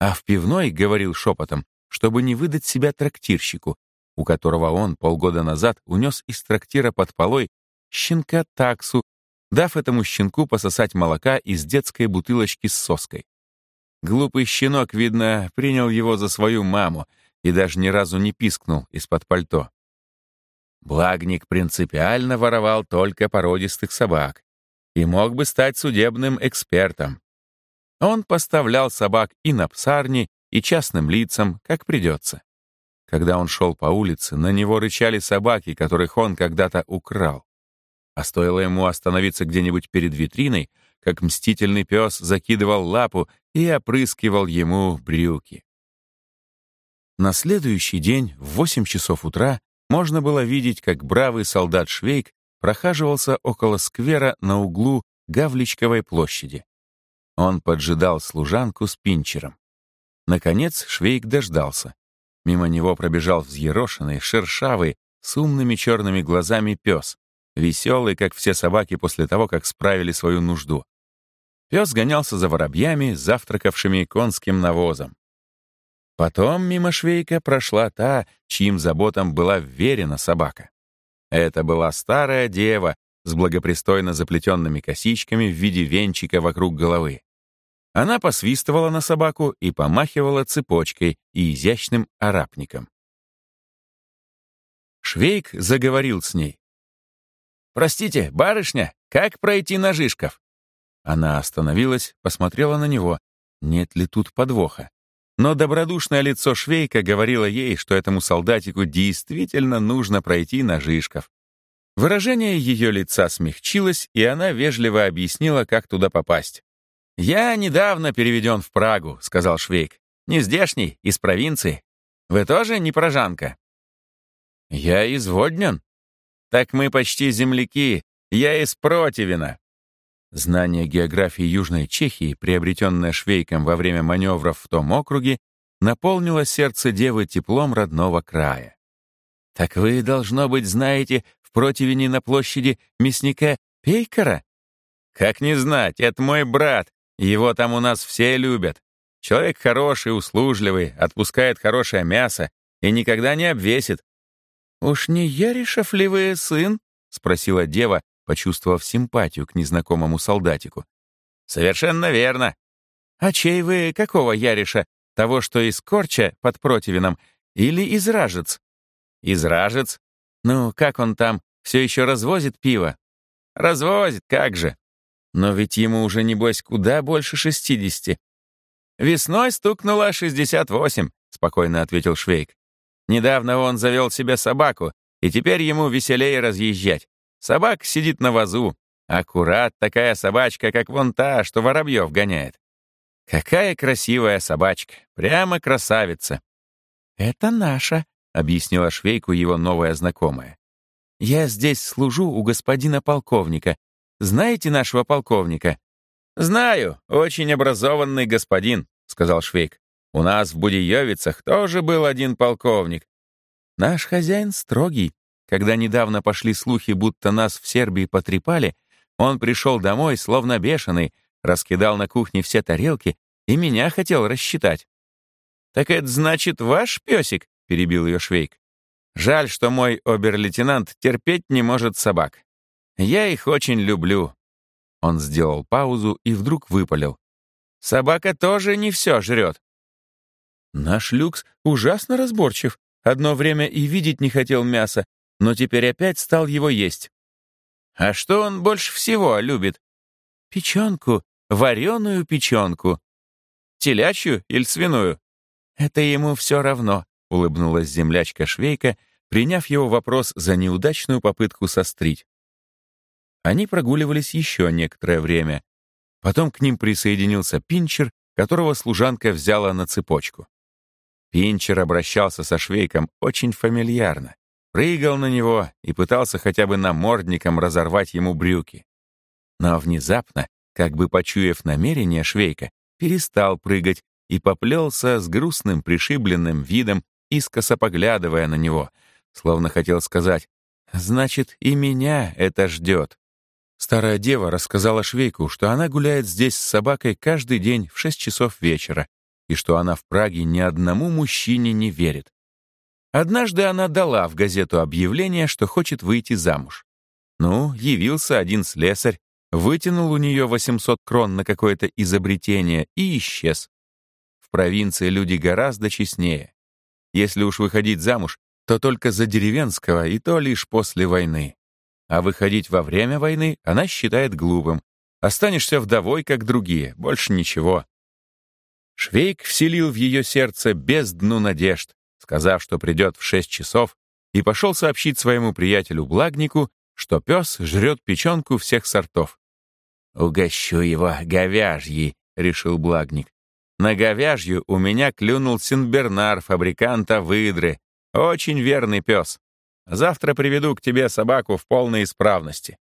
А в пивной говорил шепотом, чтобы не выдать себя трактирщику, у которого он полгода назад унес из трактира под полой щенка таксу, дав этому щенку пососать молока из детской бутылочки с соской. Глупый щенок, видно, принял его за свою маму и даже ни разу не пискнул из-под пальто. Благник принципиально воровал только породистых собак и мог бы стать судебным экспертом. Он поставлял собак и на псарни, и частным лицам, как придется. Когда он шел по улице, на него рычали собаки, которых он когда-то украл. А стоило ему остановиться где-нибудь перед витриной, как мстительный пес закидывал лапу и опрыскивал ему брюки. На следующий день в 8 часов утра можно было видеть, как бравый солдат Швейк прохаживался около сквера на углу Гавличковой площади. Он поджидал служанку с пинчером. Наконец Швейк дождался. Мимо него пробежал взъерошенный, шершавый, с умными черными глазами пес, веселый, как все собаки после того, как справили свою нужду. Пес гонялся за воробьями, завтракавшими конским навозом. Потом мимо швейка прошла та, чьим заботам была вверена собака. Это была старая дева с благопристойно заплетенными косичками в виде венчика вокруг головы. Она посвистывала на собаку и помахивала цепочкой и изящным арапником. Швейк заговорил с ней. «Простите, барышня, как пройти на Жишков?» Она остановилась, посмотрела на него. Нет ли тут подвоха? Но добродушное лицо Швейка говорило ей, что этому солдатику действительно нужно пройти на Жишков. Выражение ее лица смягчилось, и она вежливо объяснила, как туда попасть. «Я недавно переведен в Прагу», — сказал Швейк. «Не здешний, из провинции. Вы тоже не прожанка?» «Я из Воднен». «Так мы почти земляки. Я из Противина. Знание географии Южной Чехии, приобретенное Швейком во время маневров в том округе, наполнило сердце девы теплом родного края. «Так вы, должно быть, знаете в противени на площади мясника Пейкера?» «Как не знать, это мой брат, его там у нас все любят. Человек хороший, услужливый, отпускает хорошее мясо и никогда не обвесит». «Уж не Яришев ли вы сын?» — спросила дева, почувствовав симпатию к незнакомому солдатику. «Совершенно верно. А чей вы какого Яриша? Того, что из Корча под Противином, или из Ражец?» «Из Ражец? Ну, как он там, все еще развозит пиво?» «Развозит, как же. Но ведь ему уже, небось, куда больше шестидесяти». «Весной стукнуло шестьдесят восемь», — спокойно ответил Швейк. «Недавно он завел себе собаку, и теперь ему веселее разъезжать. Собак сидит на вазу. Аккурат такая собачка, как вон та, что воробьев гоняет. Какая красивая собачка, прямо красавица. «Это наша», — объяснила швейку его новая знакомая. «Я здесь служу у господина полковника. Знаете нашего полковника?» «Знаю, очень образованный господин», — сказал швейк. «У нас в Будиевицах тоже был один полковник. Наш хозяин строгий. Когда недавно пошли слухи, будто нас в Сербии потрепали, он пришел домой, словно бешеный, раскидал на кухне все тарелки и меня хотел рассчитать. «Так это значит ваш песик?» — перебил ее Швейк. «Жаль, что мой обер-лейтенант терпеть не может собак. Я их очень люблю». Он сделал паузу и вдруг выпалил. «Собака тоже не все жрет». «Наш люкс ужасно разборчив. Одно время и видеть не хотел мяса, но теперь опять стал его есть. А что он больше всего любит? Печенку, вареную печенку. Телячью или свиную? Это ему все равно, улыбнулась землячка Швейка, приняв его вопрос за неудачную попытку сострить. Они прогуливались еще некоторое время. Потом к ним присоединился Пинчер, которого служанка взяла на цепочку. Пинчер обращался со Швейком очень фамильярно прыгал на него и пытался хотя бы намордником разорвать ему брюки. Но внезапно, как бы почуяв намерение Швейка, перестал прыгать и поплелся с грустным пришибленным видом, искоса поглядывая на него, словно хотел сказать «Значит, и меня это ждет». Старая дева рассказала Швейку, что она гуляет здесь с собакой каждый день в шесть часов вечера, и что она в Праге ни одному мужчине не верит. Однажды она дала в газету объявление, что хочет выйти замуж. Ну, явился один слесарь, вытянул у нее 800 крон на какое-то изобретение и исчез. В провинции люди гораздо честнее. Если уж выходить замуж, то только за деревенского, и то лишь после войны. А выходить во время войны она считает глупым. Останешься вдовой, как другие, больше ничего. Швейк вселил в ее сердце бездну надежд, сказав, что придет в шесть часов, и пошел сообщить своему приятелю Благнику, что пес жрет печенку всех сортов. «Угощу его говяжьей», — решил Благник. «На говяжью у меня клюнул Синбернар, фабриканта выдры. Очень верный пес. Завтра приведу к тебе собаку в полной исправности».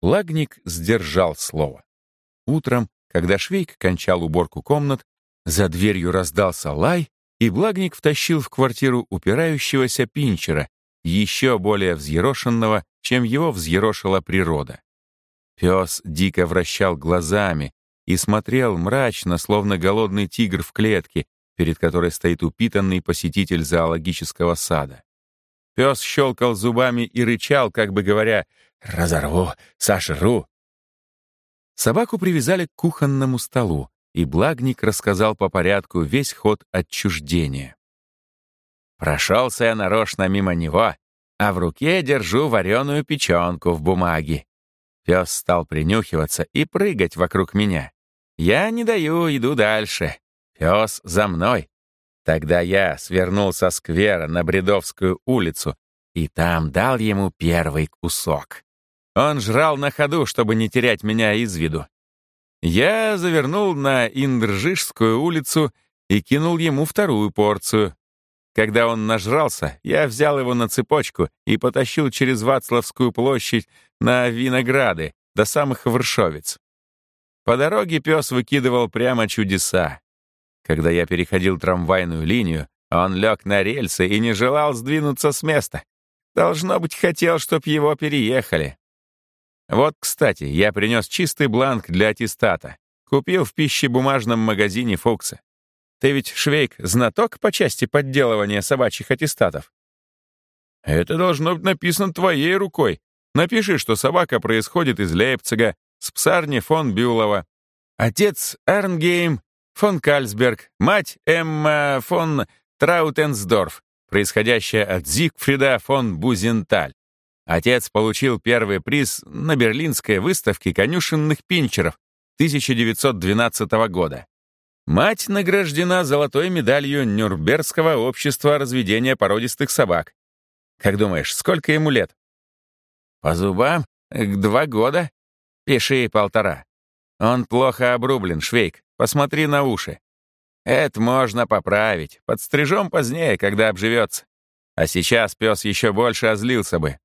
Лагник сдержал слово. Утром, когда Швейк кончал уборку комнат, за дверью раздался лай, и Благник втащил в квартиру упирающегося пинчера, еще более взъерошенного, чем его взъерошила природа. Пес дико вращал глазами и смотрел мрачно, словно голодный тигр в клетке, перед которой стоит упитанный посетитель зоологического сада. Пес щелкал зубами и рычал, как бы говоря «Разорву, сожру». Собаку привязали к кухонному столу, и Благник рассказал по порядку весь ход отчуждения. Прошелся я нарочно мимо него, а в руке держу вареную печенку в бумаге. Пес стал принюхиваться и прыгать вокруг меня. Я не даю, иду дальше. Пес за мной. Тогда я свернул со сквера на Бредовскую улицу и там дал ему первый кусок. Он жрал на ходу, чтобы не терять меня из виду. Я завернул на Индржишскую улицу и кинул ему вторую порцию. Когда он нажрался, я взял его на цепочку и потащил через Вацлавскую площадь на Винограды до самых Варшовец. По дороге пес выкидывал прямо чудеса. Когда я переходил трамвайную линию, он лег на рельсы и не желал сдвинуться с места. Должно быть, хотел, чтоб его переехали. Вот, кстати, я принес чистый бланк для аттестата. Купил в пищебумажном магазине Фукса. Ты ведь, Швейк, знаток по части подделывания собачьих аттестатов? Это должно быть написано твоей рукой. Напиши, что собака происходит из Лейпцига, с псарни фон Бюлова. Отец Эрнгейм фон Кальсберг, мать Эмма фон Траутенсдорф, происходящая от Зигфрида фон Бузенталь. Отец получил первый приз на Берлинской выставке конюшенных пинчеров 1912 года. Мать награждена золотой медалью Нюрнбергского общества разведения породистых собак. Как думаешь, сколько ему лет? По зубам? К два года? Пиши полтора. Он плохо обрублен, Швейк. Посмотри на уши. Это можно поправить. Подстрижем позднее, когда обживется. А сейчас пес еще больше озлился бы.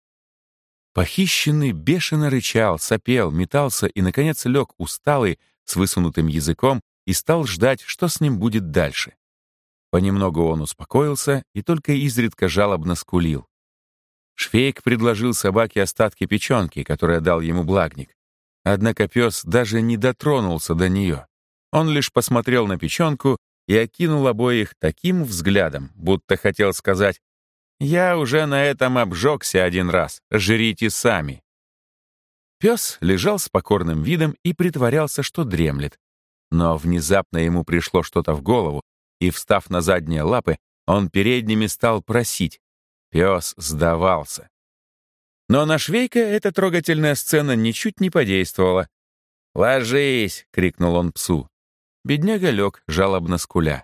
Похищенный бешено рычал, сопел, метался и, наконец, лег усталый, с высунутым языком, и стал ждать, что с ним будет дальше. Понемногу он успокоился и только изредка жалобно скулил. Швейк предложил собаке остатки печенки, которые дал ему благник. Однако пес даже не дотронулся до нее. Он лишь посмотрел на печенку и окинул обоих таким взглядом, будто хотел сказать «Я уже на этом обжегся один раз, жрите сами». Пес лежал с покорным видом и притворялся, что дремлет. Но внезапно ему пришло что-то в голову, и, встав на задние лапы, он передними стал просить. Пес сдавался. Но на Швейка эта трогательная сцена ничуть не подействовала. «Ложись!» — крикнул он псу. Бедняга лег, жалобно скуля.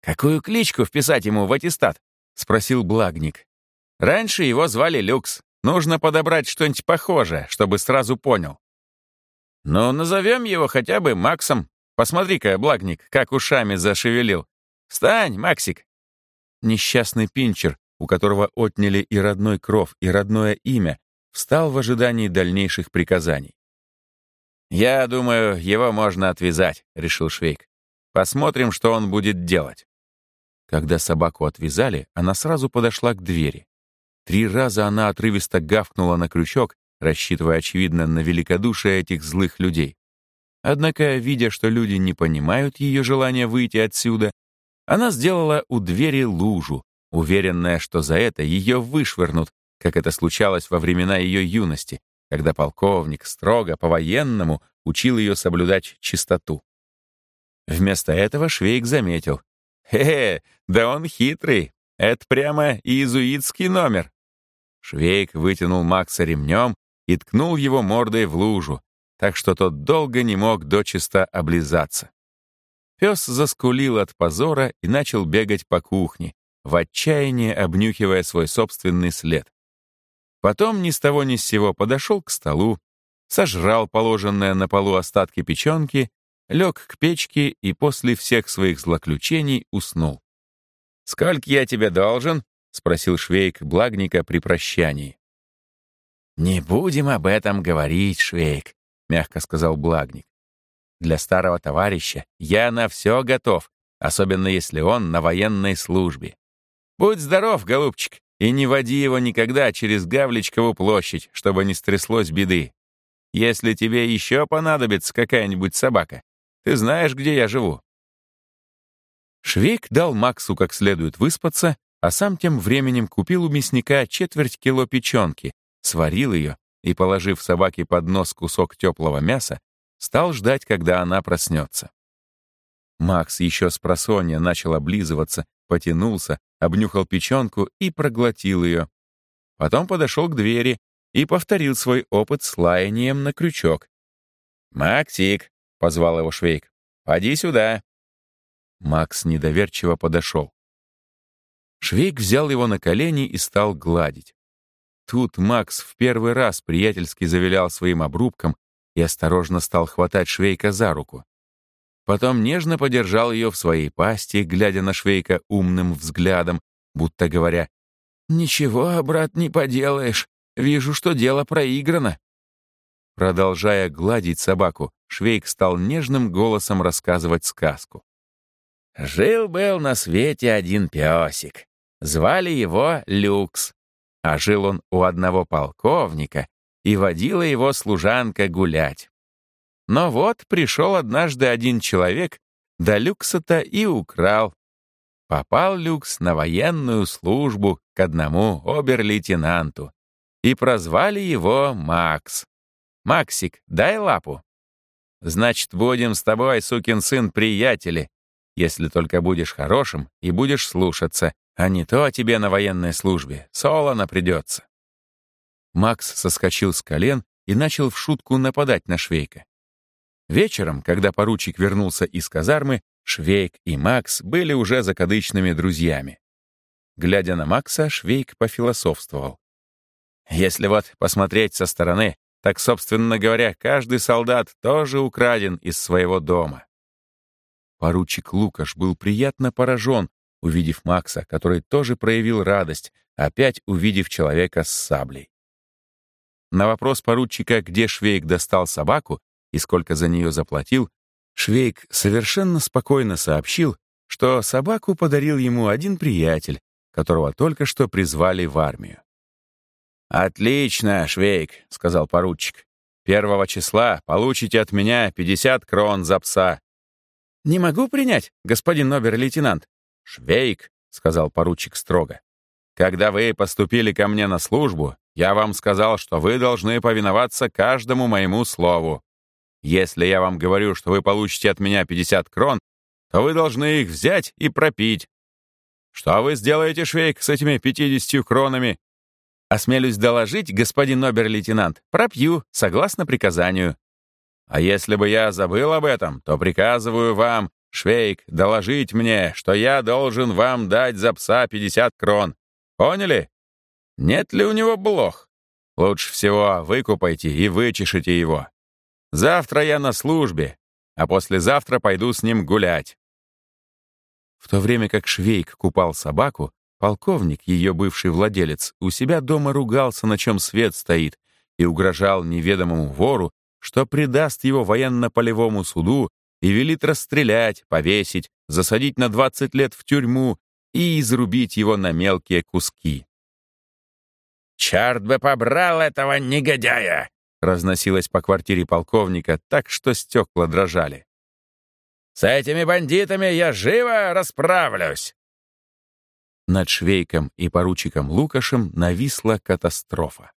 «Какую кличку вписать ему в аттестат?» — спросил Благник. «Раньше его звали Люкс. Нужно подобрать что-нибудь похожее, чтобы сразу понял». «Ну, назовем его хотя бы Максом. Посмотри-ка, Благник, как ушами зашевелил. Встань, Максик!» Несчастный пинчер, у которого отняли и родной кров, и родное имя, встал в ожидании дальнейших приказаний. «Я думаю, его можно отвязать», — решил Швейк. «Посмотрим, что он будет делать». Когда собаку отвязали, она сразу подошла к двери. Три раза она отрывисто гавкнула на крючок, рассчитывая, очевидно, на великодушие этих злых людей. Однако, видя, что люди не понимают ее желания выйти отсюда, она сделала у двери лужу, уверенная, что за это ее вышвырнут, как это случалось во времена ее юности, когда полковник строго по-военному учил ее соблюдать чистоту. Вместо этого Швейк заметил. «Хе-хе, да он хитрый. Это прямо иезуитский номер». Швейк вытянул Макса ремнем и ткнул его мордой в лужу, так что тот долго не мог дочисто облизаться. Пес заскулил от позора и начал бегать по кухне, в отчаянии обнюхивая свой собственный след. Потом ни с того ни с сего подошел к столу, сожрал положенное на полу остатки печенки, лег к печке и после всех своих злоключений уснул. «Сколько я тебе должен?» — спросил Швейк Благника при прощании. «Не будем об этом говорить, Швейк», — мягко сказал Благник. «Для старого товарища я на все готов, особенно если он на военной службе. Будь здоров, голубчик, и не води его никогда через Гавличкову площадь, чтобы не стряслось беды. Если тебе еще понадобится какая-нибудь собака, ты знаешь, где я живу». Швейк дал Максу как следует выспаться, а сам тем временем купил у мясника четверть кило печенки, сварил ее и, положив собаке под нос кусок теплого мяса, стал ждать, когда она проснется. Макс еще с просонья начал облизываться, потянулся, обнюхал печенку и проглотил ее. Потом подошел к двери и повторил свой опыт с лаянием на крючок. «Максик!» — позвал его Швейк. «Поди сюда!» Макс недоверчиво подошел. Швейк взял его на колени и стал гладить. Тут Макс в первый раз приятельски завилял своим обрубком и осторожно стал хватать Швейка за руку. Потом нежно подержал ее в своей пасти, глядя на Швейка умным взглядом, будто говоря, «Ничего, брат, не поделаешь. Вижу, что дело проиграно». Продолжая гладить собаку, Швейк стал нежным голосом рассказывать сказку. «Жил-был на свете один песик. Звали его Люкс. А жил он у одного полковника, и водила его служанка гулять. Но вот пришел однажды один человек, да Люкса-то и украл. Попал Люкс на военную службу к одному обер-лейтенанту. И прозвали его Макс. «Максик, дай лапу». «Значит, будем с тобой, сукин сын, приятели, если только будешь хорошим и будешь слушаться, а не то тебе на военной службе солоно придется». Макс соскочил с колен и начал в шутку нападать на Швейка. Вечером, когда поручик вернулся из казармы, Швейк и Макс были уже закадычными друзьями. Глядя на Макса, Швейк пофилософствовал. Если вот посмотреть со стороны, так, собственно говоря, каждый солдат тоже украден из своего дома. Поручик Лукаш был приятно поражен, увидев Макса, который тоже проявил радость, опять увидев человека с саблей. На вопрос поручика, где Швейк достал собаку и сколько за нее заплатил, Швейк совершенно спокойно сообщил, что собаку подарил ему один приятель, которого только что призвали в армию. «Отлично, Швейк», — сказал поручик. «Первого числа получите от меня 50 крон за пса». «Не могу принять, господин обер-лейтенант». «Швейк», — сказал поручик строго. «Когда вы поступили ко мне на службу, я вам сказал, что вы должны повиноваться каждому моему слову. Если я вам говорю, что вы получите от меня 50 крон, то вы должны их взять и пропить. Что вы сделаете, Швейк, с этими 50 кронами? Осмелюсь доложить, господин обер-лейтенант, пропью, согласно приказанию. А если бы я забыл об этом, то приказываю вам, Швейк, доложить мне, что я должен вам дать за пса 50 крон. Поняли? Нет ли у него блох? Лучше всего выкупайте и вычешите его. Завтра я на службе, а послезавтра пойду с ним гулять. В то время как Швейк купал собаку, полковник, ее бывший владелец, у себя дома ругался, на чем свет стоит, и угрожал неведомому вору, что предаст его военно-полевому суду и велит расстрелять, повесить, засадить на 20 лет в тюрьму и изрубить его на мелкие куски. «Черт бы побрал этого негодяя!» разносилось по квартире полковника так, что стекла дрожали. С этими бандитами я живо расправлюсь!» Над Швейком и поручиком Лукашем нависла катастрофа.